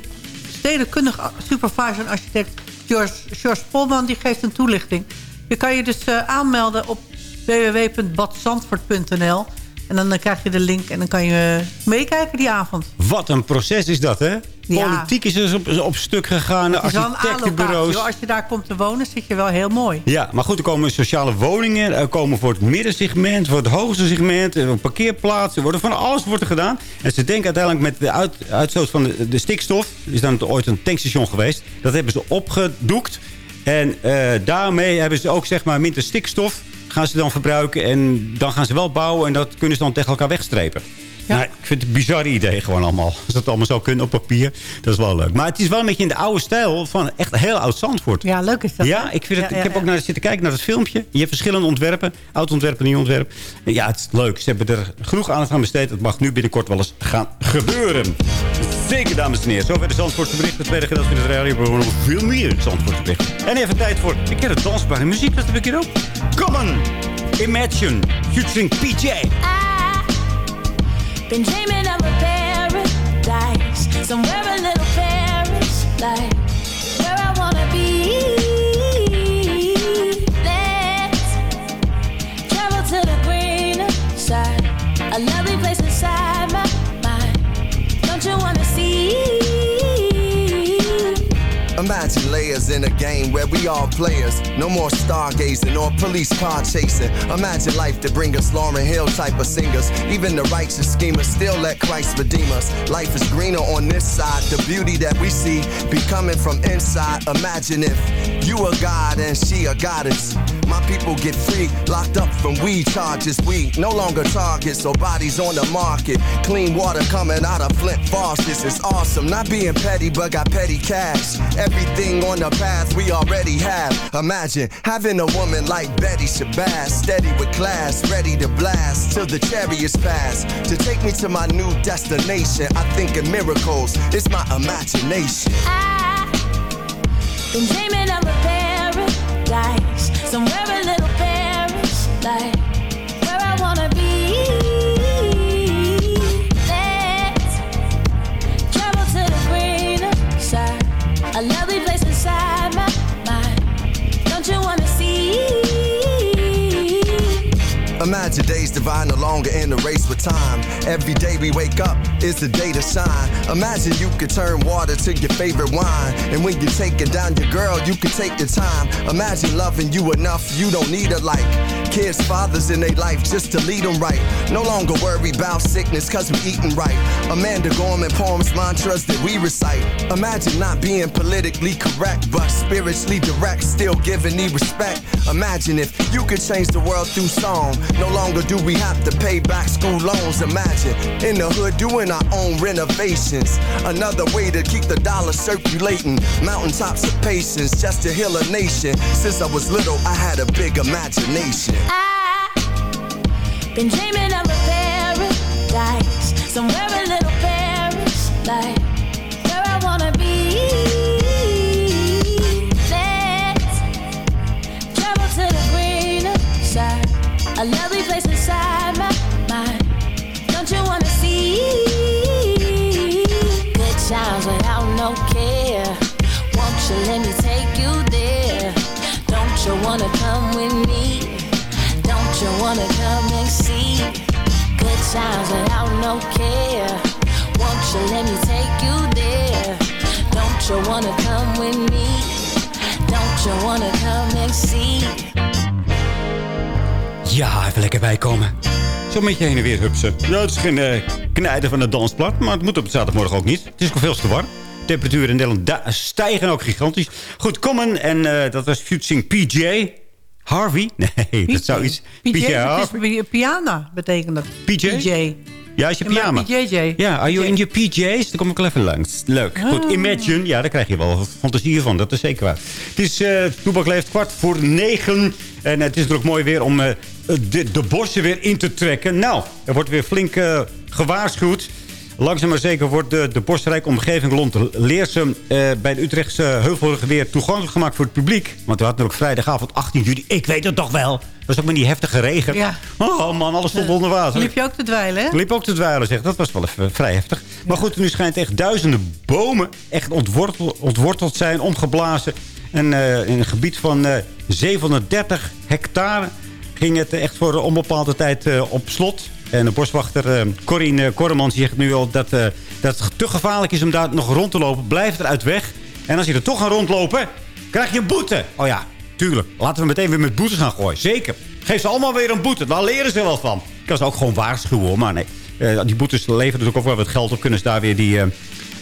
stedenkundig supervisor en architect George, Polman... die geeft een toelichting. Je kan je dus eh, aanmelden op www.badzandvoort.nl... En dan eh, krijg je de link en dan kan je meekijken die avond. Wat een proces is dat, hè? Ja. Politiek is dus op, op stuk gegaan. Het is Architectenbureaus. Als je daar komt te wonen, zit je wel heel mooi. Ja, maar goed, er komen sociale woningen. Er komen voor het middensegment, voor het hoogste segment. Er worden parkeerplaatsen. Er worden van alles wordt er gedaan. En ze denken uiteindelijk met de uit, uitstoot van de, de stikstof... is dan ooit een tankstation geweest. Dat hebben ze opgedoekt. En eh, daarmee hebben ze ook zeg maar minder stikstof gaan ze dan verbruiken. En dan gaan ze wel bouwen. En dat kunnen ze dan tegen elkaar wegstrepen. Nou, ik vind het een bizar idee gewoon allemaal. Als dat allemaal zou kunnen op papier. Dat is wel leuk. Maar het is wel een beetje in de oude stijl van echt heel oud Zandvoort. Ja, leuk is dat. Ja, hè? ik, vind het, Ja, ik ja, heb ook naar zitten kijken naar het filmpje. Je hebt verschillende ontwerpen. Oud ontwerpen, nieuw ontwerp. En ja, het is leuk. Ze hebben er genoeg aandacht aan besteed. Het mag nu binnenkort wel eens gaan gebeuren. Zeker, dames en heren. Zover de Zandvoortse bericht. Het tweede gedeelte van het radio. We nog veel meer Zandvoortse bericht. En even tijd voor... Ik ken het dansbare muziek. Dat heb ik hier ook. Come on! Imagine. Featuring PJ. Been dreaming of a paradise, somewhere a little Paris, like Layers in a game where we all players. No more stargazing or police car chasing. Imagine life to bring us Lauren Hill type of singers. Even the righteous schemers still let Christ redeem us. Life is greener on this side. The beauty that we see be coming from inside. Imagine if you a god and she a goddess. My people get free, locked up from weed charges. We no longer targets or bodies on the market. Clean water coming out of Flint faucets. It's awesome. Not being petty, but got petty cash. Everything on the path we already have. Imagine having a woman like Betty Shabazz, steady with class, ready to blast till the chariots pass. To take me to my new destination, I think in miracles. It's my imagination. Been dreaming of a paradise, somewhere a little Paris, like divine, no longer in a race with time. Every day we wake up is the day to shine. Imagine you could turn water to your favorite wine. And when you're taking down your girl, you can take your time. Imagine loving you enough, you don't need a like. Kids, fathers in their life just to lead them right. No longer worry about sickness cause we eating right. Amanda Gorman poems, mantras that we recite. Imagine not being politically correct, but spiritually direct, still giving me respect. Imagine if you could change the world through song. No longer do we have to pay back school loans. Imagine in the hood doing our own renovations. Another way to keep the dollar circulating. Mountaintops of patience just to heal a nation. Since I was little, I had a big imagination. I've Been dreaming of a paradise, somewhere a little Paris, like where I wanna be. care. Won't you let me take you there? Don't you wanna come with me? Don't you wanna come and see? Good times without no care. Won't you let me take you there? Don't you wanna come with me? Don't you wanna come and see? Ja, even lekker bijkomen. Zo met je heen en weer hupsen. Ja, het is geen eh, uh, knijden van het dansplat, maar het moet op zaterdagmorgen ook niet. Het is gewoon veel te warm. Temperaturen in Nederland stijgen ook gigantisch. Goed, Common en eh, dat was featuring PJ. Harvey? <laughs> Nee, dat zou iets... PJ, dat Harvey. is pi- piana, betekent dat. PJ? Ja, is je pyjama. PJJ. Ja, are you in your PJ's? Dan kom ik wel even langs. Leuk. Goed, Ah. Imagine. Ja, daar krijg je wel fantasie van. Dat is zeker waar. Het is uh, Toebak leeft kwart voor negen. En het is er ook mooi weer om eh, de, de bossen weer in te trekken. Nou, er wordt weer flink eh, gewaarschuwd. Langzaam maar zeker wordt de, de bosrijke omgeving rond Leersum... eh, bij de Utrechtse Heuvelrug weer toegankelijk gemaakt voor het publiek. Want we hadden ook vrijdagavond 18 juli. Ik weet het toch wel. was ook met die heftige regen. Ja. Oh man, alles stond onder water. Liep je ook te dweilen, hè? Liep ook te dweilen, zeg. Dat was wel even vrij heftig. Maar goed, nu schijnt echt duizenden bomen echt ontworteld, ontworteld zijn, omgeblazen. En eh, in een gebied van eh 730 hectare ging het echt voor een onbepaalde tijd eh, op slot. En de boswachter eh Corine Korremans zegt nu al dat, eh, dat het te gevaarlijk is om daar nog rond te lopen. Blijf eruit weg. En als je er toch gaat rondlopen, krijg je een boete. Oh ja, tuurlijk. Laten we meteen weer met boetes gaan gooien. Zeker. Geef ze allemaal weer een boete. Daar leren ze wel van. Ik kan ze ook gewoon waarschuwen, hoor. Maar nee. Eh, die boetes leveren dus ook wel wat geld op. Kunnen ze daar weer die, eh,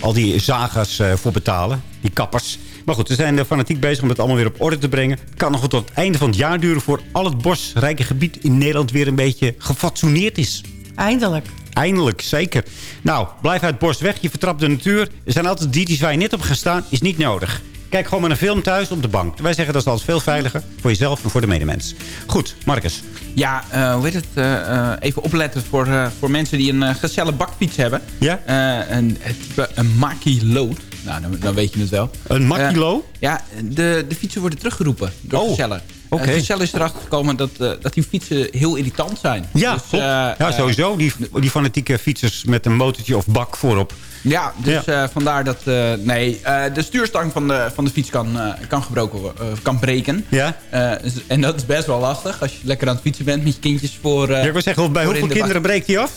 al die zagers eh, voor betalen. Die kappers. Maar goed, ze zijn fanatiek bezig om het allemaal weer op orde te brengen. Het kan nog tot het einde van het jaar duren... voor al het bosrijke gebied in Nederland weer een beetje gefatsoeneerd is. Eindelijk. Eindelijk, zeker. Nou, blijf uit het bos weg. Je vertrapt de natuur. Er zijn altijd diertjes waar je net op gaat staan. Is niet nodig. Kijk gewoon met een film thuis op de bank. Wij zeggen dat is altijd veel veiliger. Voor jezelf en voor de medemens. Goed, Marcus. Ja, eh, hoe heet het? eh, eh, even opletten voor, eh, voor mensen die een gezellige bakfiets hebben. Ja? Eh, een, het type een Maki Load. Nou, dan, dan weet je het wel. Een Eh, Load? ja, de, de fietsen worden teruggeroepen door Oh, oké. Okay. Gezellen is erachter gekomen dat, eh, dat die fietsen heel irritant zijn. Ja, Dus, eh, ja sowieso. Die, die fanatieke fietsers met een motortje of bak voorop. Ja, dus vandaar dat... nee, de stuurstang van de, van de fiets kan, kan gebroken kan breken. Ja? Dus- en dat is best wel lastig als je lekker aan het fietsen bent met je kindjes voor... Ja, ik wil zeggen, bij hoeveel in de kinderen breekt die af?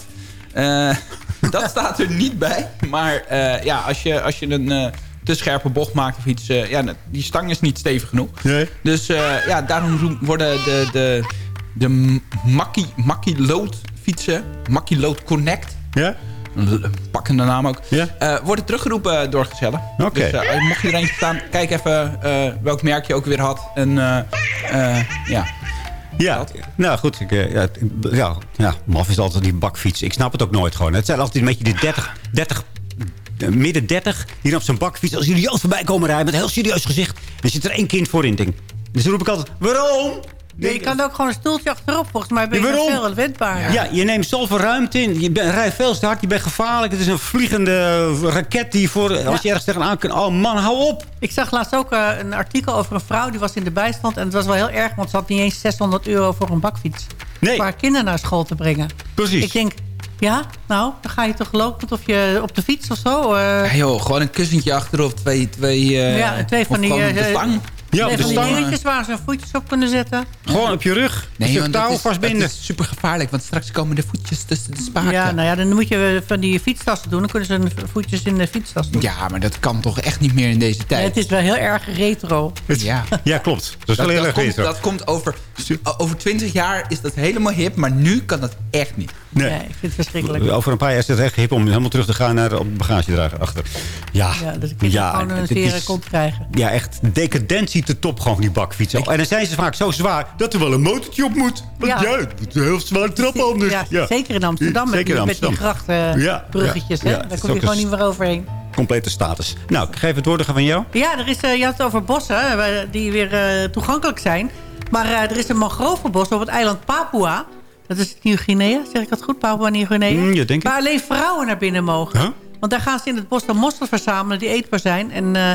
Dat staat er niet bij. Maar eh, ja, als je, als je een eh, te scherpe bocht maakt of iets... eh, ja, die stang is niet stevig genoeg. Nee. Dus ja, daarom worden de, de, de Makkie, Makkie Load fietsen... Makkie Load Connect... Ja? Een pakkende naam ook. Ja? worden teruggeroepen door gezellen. Oké. Dus mocht je er eentje staan, kijk even welk merk je ook weer had. En eh, ja. Ja, nou goed. Ik, eh, ja, ja, ja, maf is altijd die bakfiets. Ik snap het ook nooit gewoon. Het zijn altijd een beetje die 30, 30 eh, midden 30 die dan op zijn bakfiets als jullie voorbij komen rijden met een heel serieus gezicht. En er zit er één kind voor in. Denk. Dus dan roep ik altijd, waarom? Nee, je kan ook gewoon een stoeltje achterop. Volgens mij ben je Ja, veel wendbaar. Ja. je neemt zoveel ruimte in. Je bent- rijdt veel te hard. Je bent gevaarlijk. Het is een vliegende raket die voor, als je ergens tegenaan kunt. Oh man, hou op. Ik zag laatst ook eh, een artikel over een vrouw die was in de bijstand. En het was wel heel erg, want ze had niet eens 600 euro voor een bakfiets. Nee. Om haar kinderen naar school te brengen. Precies. Ik denk, ja, nou, dan ga je toch lopend of je op de fiets of zo. eh, Ja, joh, gewoon een kussentje achterop. Twee, twee, eh, ja, twee van of die, gewoon Ja, op de stang. dingetjes waar ze hun voetjes op kunnen zetten. Gewoon op je rug. Nee, je want dat touw is, vastbinden. dat is super gevaarlijk, want straks komen de voetjes tussen de spaken. Ja, nou ja, dan moet je van die fietstassen doen. Dan kunnen ze hun voetjes in de fietstas doen. Ja, maar dat kan toch echt niet meer in deze tijd? het is wel heel erg retro. Ja. <laughs> Ja, klopt. Dat is wel Dat, heel erg komt, retro. dat komt over, over 20 jaar is dat helemaal hip, maar nu kan dat echt niet. Nee. Nee, ik vind het verschrikkelijk. Over een paar jaar is het echt hip om helemaal terug te gaan naar op bagagedrager achter. Ja, Ja, dus ik ja, gewoon een zere kont krijgen. Ja, echt decadentie te top gewoon die bakfietsen. En dan zijn ze vaak zo zwaar dat er wel een motortje op moet. Want Ja. ja, het moet een heel zwaar trap anders. Ja, zeker in Amsterdam. Met, Zeker in met die grachtbruggetjes. Ja, ja, Daar kom je gewoon niet meer overheen. Complete status. Nou, ik geef het woord van jou. Ja, er is, eh, je had het over bossen die weer eh, toegankelijk zijn. Maar eh, er is een mangrovenbos op het eiland Papua. Dat is Nieuw-Guinea, zeg ik dat goed? Papua Nieuw-Guinea. Mm, ja, denk ik. Waar alleen vrouwen naar binnen mogen. Huh? Want daar gaan ze in het bos dan mossels verzamelen die eetbaar zijn. En eh,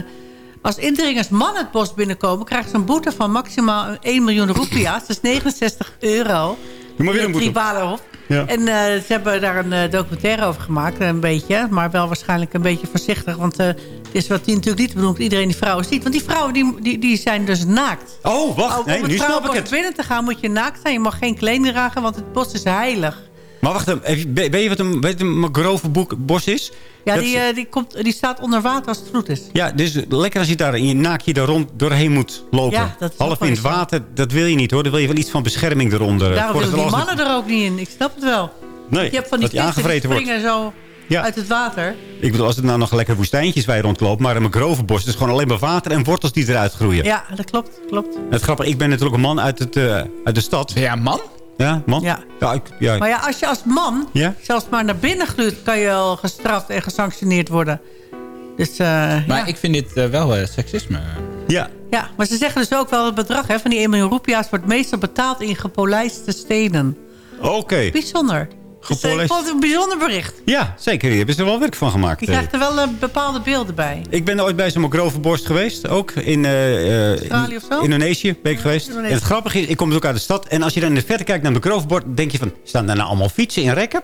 als indringers mannen het bos binnenkomen... krijgen ze een boete van maximaal 1 miljoen roepia's. Dat is 69 euro. Moet weer een boete. Tribalenhof. Ja. En eh, ze hebben daar een eh, documentaire over gemaakt, een beetje. Maar wel waarschijnlijk een beetje voorzichtig. Want eh, het is wat die natuurlijk niet bedoelt, iedereen die vrouwen ziet. Want die vrouwen die, die, die zijn dus naakt. Oh, wacht. Om Nee, nu snap ik het. binnen te gaan moet je naakt zijn. Je mag geen kleding dragen, want het bos is heilig. Maar wacht even. Weet weet je wat een, weet je een is? Ja, Dat die, is- eh, die, komt, die staat onder water als het goed is. Ja, dus lekker als je daar in je naakje daar rond doorheen moet lopen. Ja, dat is Half in het water, dat wil je niet hoor. Dan wil je wel iets van bescherming eronder. Daarom willen die er mannen er ook niet in. Ik snap het wel. Nee, je hebt van die die die wordt. springen zo Ja. uit het water. Ik bedoel, als het nou nog lekker woestijntjes waar je rondloopt... maar een mangrovenbos is gewoon alleen maar water en wortels die eruit groeien. Ja, dat klopt. klopt. Het grappige, ik ben natuurlijk een man uit, het, eh, uit de stad. Ja, man? Ja, man? Ja. Ja, ik, ja. Maar ja, als je als man Ja? zelfs maar naar binnen gluurt... kan je al gestraft en gesanctioneerd worden. Dus, eh, Maar ja. ik vind dit eh, wel eh, seksisme. ja. ja, maar ze zeggen dus ook wel het bedrag hè, van die 1 miljoen roepia's... wordt meestal betaald in gepolijste stenen. Oké. Bijzonder. Dus, eh, ik vond het een bijzonder bericht. Ja, zeker. Hier hebben ze er wel werk van gemaakt. Je eh. krijgt er wel eh, bepaalde beelden bij. Ik ben ooit bij zo'n mangrovenborst geweest. Ook in eh, eh, zo? Indonesië ben ik geweest. Indonesië. En het grappige is, ik kom dus ook uit de stad. En als je dan in de verte kijkt naar een mangrovenbord... denk je van, staan daar nou allemaal fietsen in rekken?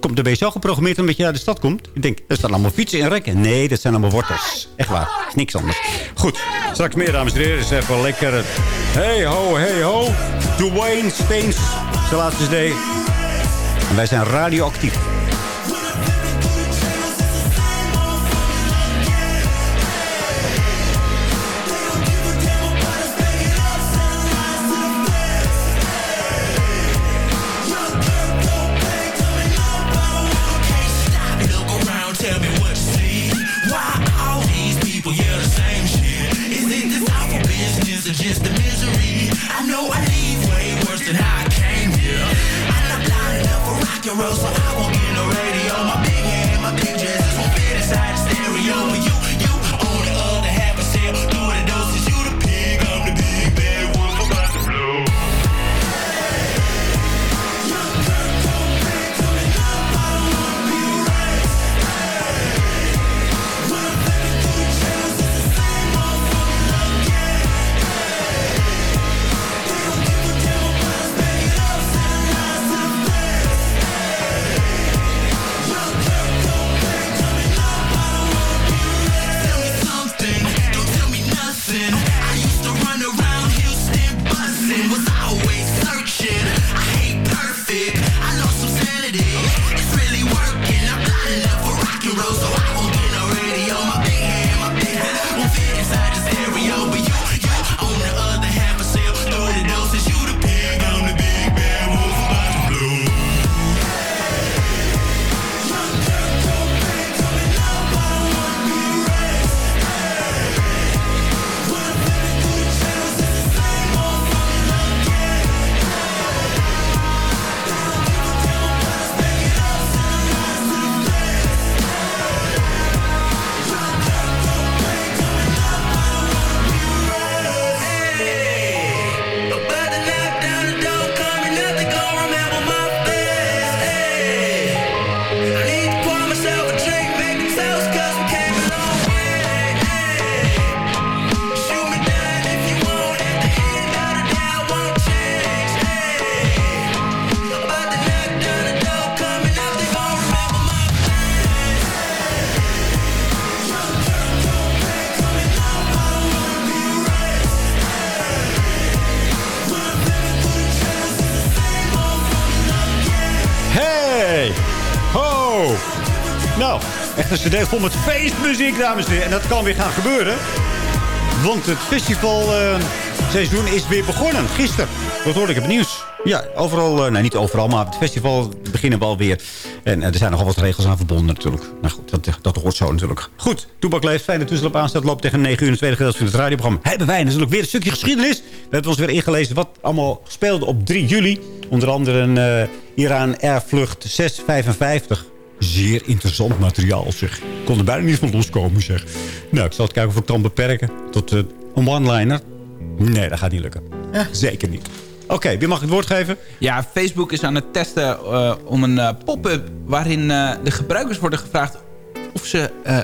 Dan, ben je zo geprogrammeerd omdat je uit de stad komt. Je denkt, er staan allemaal fietsen in rekken. Nee, dat zijn allemaal wortels. Echt waar. Is niks anders. Goed, straks meer dames en heren. Is even lekker... eh, Hey ho, hey ho. Dwayne Steens. Zijn laatste CD. Wij zijn radioactief. For een cd vol met feestmuziek, dames en heren. En dat kan weer gaan gebeuren. Want het festivalseizoen is weer begonnen. Gisteren. Dat hoorde ik nieuws. Ja, overal, eh, nee niet overal, maar het festival beginnen we alweer. En eh, er zijn nogal wat regels aan verbonden natuurlijk. Nou goed, dat, dat hoort zo natuurlijk. Goed, Toebak leeft. Fijne op aanstel. Loopt tegen 9 uur in het tweede gedeelte van het radioprogramma. Hebben wij natuurlijk weer een stukje geschiedenis. We hebben ons weer ingelezen wat allemaal speelde op 3 juli. Onder andere een eh Iran Airvlucht 655. Zeer interessant materiaal, zeg. Ik kon er bijna niet van loskomen, zeg. Nou, ik zal het kijken of ik het kan beperken tot eh, een one-liner. Nee, dat gaat niet lukken. Zeker niet. Oké, wie mag het woord geven? Ja, Facebook is aan het testen eh, om een eh, pop-up... waarin eh, de gebruikers worden gevraagd of ze eh,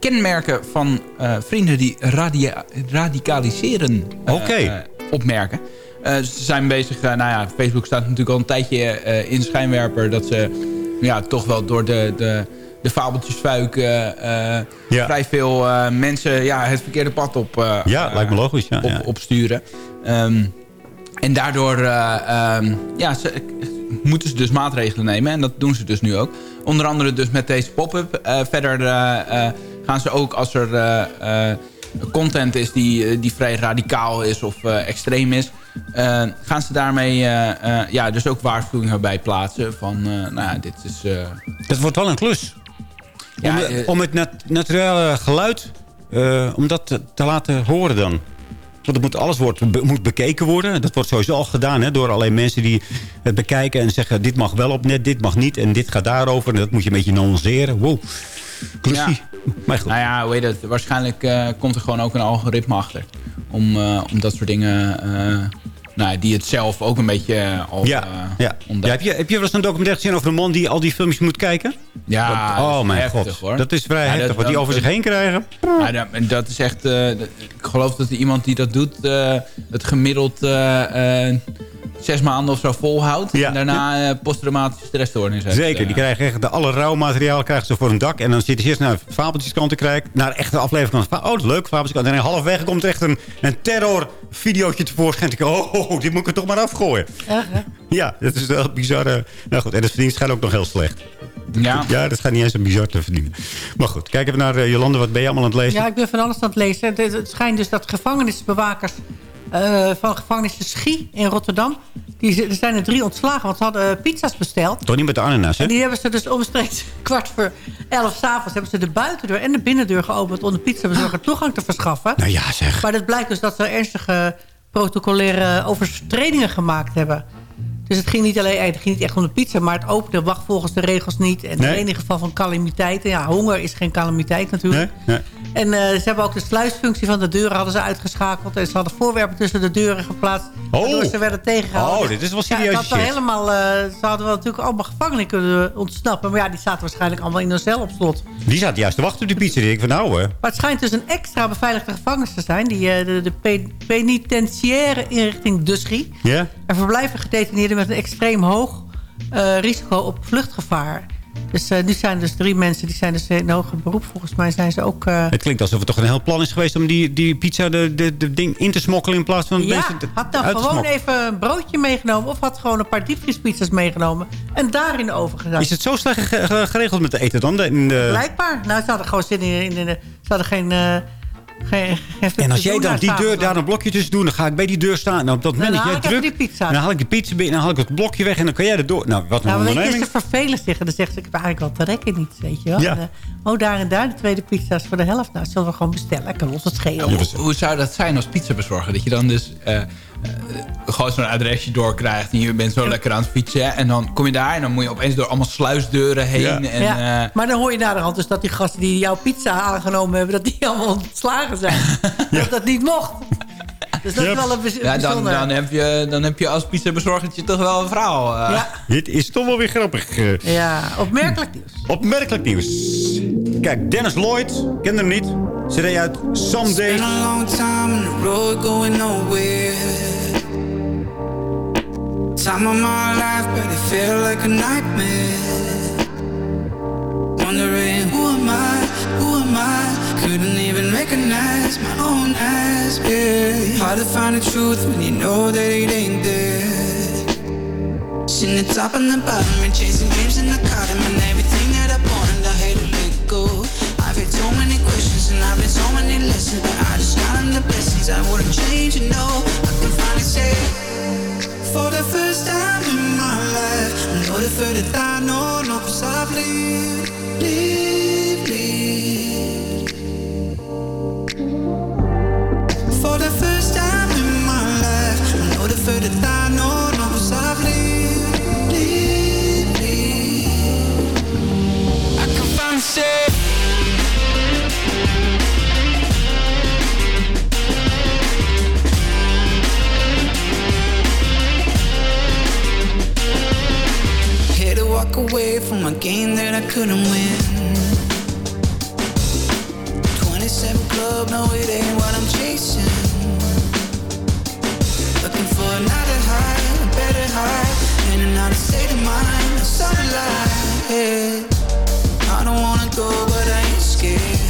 kenmerken van eh, vrienden die radia- radicaliseren eh, eh, opmerken. Eh, ze zijn bezig, eh, nou ja, Facebook staat natuurlijk al een tijdje eh, in schijnwerper... dat ze ja, toch wel door de, de, de fabeltjesfuik eh, vrij veel eh, mensen ja, het verkeerde pad op, eh, Ja, lijkt me logisch. Ja, op, opsturen. Ehm, en daardoor eh, ehm, ja, ze, moeten ze dus maatregelen nemen. En dat doen ze dus nu ook. Onder andere dus met deze pop-up. Verder gaan ze ook als er content is die, die vrij radicaal is of extreem is... eh, gaan ze daarmee eh, eh, ja, dus ook waarschuwingen bij plaatsen. Van, nou ja, dit is... Dat wordt wel een klus. Ja, om, om het nat naturele geluid, om dat te, te laten horen dan. Want het moet, alles wordt, be- moet bekeken worden. Dat wordt sowieso al gedaan hè, door alleen mensen die het bekijken en zeggen... dit mag wel op net, dit mag niet en dit gaat daarover. En dat moet je een beetje nuanceren. Wow, klusie. <laughs> Maar goed. Nou ja, heet het? Waarschijnlijk eh, komt er gewoon ook een algoritme achter. Om, eh, om dat soort dingen... eh, nou, die het zelf ook een beetje al Ja, ja. ja heb, je, heb je wel eens een documentaire gezien over een man die al die filmpjes moet kijken? Ja, Dat- oh mijn heftig, god. hoor. Dat is vrij Ja, heftig. dat- wat die dat- over zich heen krijgen. Ja, dat, is echt... ik geloof dat iemand die dat doet... het gemiddeld zes maanden of zo volhoudt. En daarna eh, posttraumatische stressstoornis heeft. Zeker, eh. die krijgen echt de alle rouwmateriaal krijgen ze voor een dak. En dan zitten ze eerst naar fabeltjeskant te kijken. Naar een echte aflevering van... Oh, dat leuk, fabeltjeskant. En dan halverwege komt er echt een, een terrorvideootje tevoorschijn. En oh, oh, dit moet ik er toch maar afgooien. Ja, dat is wel bizar. eh. Nou goed, en het verdient schijnt ook nog heel slecht. Ja. ja, dat gaat niet eens zo bizar te verdienen. Maar goed, kijken even naar eh, Jolande. Wat ben je allemaal aan het lezen? Ja, ik ben van alles aan het lezen. Het, het schijnt dus dat gevangenisbewakers eh, van gevangenis de Schie in Rotterdam... Die, er zijn er drie ontslagen, want ze hadden eh, pizza's besteld. Toch niet met de ananas, hè? En die hebben ze dus omstreeks <laughs> kwart voor elf s'avonds... hebben ze de buitendeur en de binnendeur geopend... om de pizzabezorger toegang te verschaffen. Nou ja, zeg. Maar het blijkt dus dat ze ernstige protocolaire overtredingen gemaakt hebben. Dus het ging niet alleen het ging niet echt om de pizza... maar het openen wacht volgens de regels niet. En Nee. in ieder geval van calamiteiten. Ja, honger is geen calamiteit natuurlijk. Nee? Nee. En eh, ze hebben ook de sluisfunctie van de deuren hadden ze uitgeschakeld. En ze hadden voorwerpen tussen de deuren geplaatst. Oh. Waardoor ze werden tegengehouden. Oh, dit is wel Ja, wel shit. helemaal, eh, Ze hadden wel natuurlijk allemaal gevangenen kunnen ontsnappen. Maar ja, die zaten waarschijnlijk allemaal in een cel op slot. Die zat juist te wachten op die pizza. Die ik van nou, hè. Maar het schijnt dus een extra beveiligde gevangenis te zijn. Die, eh, de, de pe- penitentiaire inrichting Duschi. Ja? Er verblijven gedetineerden met een extreem hoog eh, risico op vluchtgevaar. Dus eh, nu zijn er dus drie mensen, die zijn dus in hoger beroep. Volgens mij zijn ze ook... eh, Het klinkt alsof het toch een heel plan is geweest om die, die pizza de, de, de ding in te smokkelen in plaats van ja, mensen te, had dan gewoon even een broodje meegenomen... of had gewoon een paar diepvriespizza's meegenomen... en daarin de oven gedaan. Is het zo slecht ge- ge- geregeld met de eten dan? In de- Blijkbaar. Nou, ze hadden gewoon zin in... in, in de- ze hadden geen... En als jij dan die deur daar een blokje tussen doet, dan ga ik bij die deur staan. En op dat moment dan dat haal jij ik even drukt, die pizza. dan haal ik de pizza binnen, dan haal ik het blokje weg en dan kan jij er door. Nou, wat een Nou, weet je, onderneming. ze vervelen zich. En dan zegt ze, ik heb eigenlijk wel te rekken niet, weet je wel. Ja. En, eh, oh, daar en daar, de tweede pizza's voor de helft. Nou, zullen we gewoon bestellen. Ik kan ons het schelen. Hoe, hoe zou dat zijn als pizzabezorger? Dat je dan dus eh, gewoon zo'n adresje doorkrijgt... en je bent zo lekker aan het fietsen... en dan kom je daar en dan moet je opeens door allemaal sluisdeuren heen. Ja. En, Ja. eh, maar dan hoor je naderhand dus dat die gasten die jouw pizza aangenomen hebben... dat die <laughs> allemaal ontslagen zijn. Dat dat niet mocht. Dus dat is wel een ja, dan, dan, heb je, dan heb je als pizzabezorgertje toch wel een verhaal. eh. Ja. Dit is toch wel weer grappig. eh. Ja, opmerkelijk nieuws. Opmerkelijk nieuws. Kijk, Dennis Lloyd, ken hem niet. Ze deed uit Someday. Been a long time on the road going nowhere. Time of my life, but it felt like a nightmare. Wondering who am I, who am I? Couldn't even recognize my own eyes. Yeah. Hard to find the truth when you know that it ain't there. Seen the top and the bottom and chasing dreams in the cotton and everything that I wanted, I had to let go. I've had so many questions and I've had so many lessons, but I just got them the blessings. I wouldn't change, you know. I can finally say, for the first time in my life, I know the I know, no, cause I've lived, lived, lived. For the first time in my life, I know the walk away from a game that I couldn't win. 27 club, no, it ain't what I'm chasing. Looking for another high, a better high In and out of state of mind, a light yeah. I don't wanna go, but I ain't scared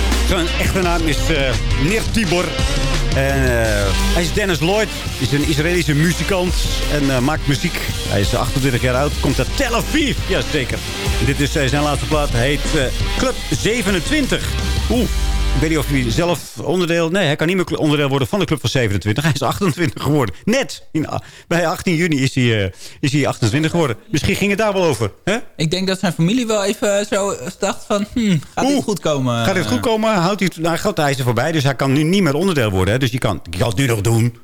Zijn echte naam is eh Neer Tibor. En eh, hij is Dennis Lloyd. is een Israëlische muzikant en eh, maakt muziek. Hij is 28 jaar oud. Komt uit Tel Aviv. Jazeker. Dit is zijn laatste plaat. Hij heet Club 27. Oeh. Ik weet niet of hij zelf onderdeel... Nee, hij kan niet meer onderdeel worden van de Club van 27. Hij is 28 geworden. Net. Bij 18 juni is hij, eh, is hij 28 geworden. Misschien ging het daar wel over. Hè? Ik denk dat zijn familie wel even zo dacht van... Hmm, gaat dit goed komen? Gaat dit goed komen? Houdt hij, nou, gaat hij is er voorbij, dus hij kan nu niet meer onderdeel worden. Hè? Dus je kan, je kan het nu nog doen.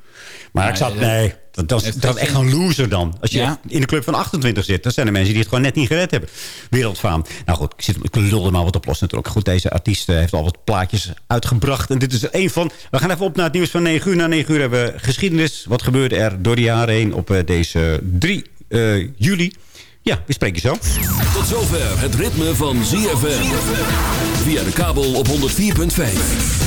Maar ik zat, nee, dat, dat, is- dat echt een loser dan. Als je Ja. in de club van 28 zit, dan zijn er mensen die het gewoon net niet gered hebben. Wereldfaam. Nou goed, ik, zit, ik lul er maar wat op los natuurlijk. Goed, deze artiest eh, heeft al wat plaatjes uitgebracht. En dit is er één van. We gaan even op naar het nieuws van 9 uur. Na 9 uur hebben we geschiedenis. Wat gebeurde er door de jaren heen op eh, deze 3 eh, juli? Ja, we spreken je zo. Tot zover het ritme van ZFM. Via de kabel op 104.5.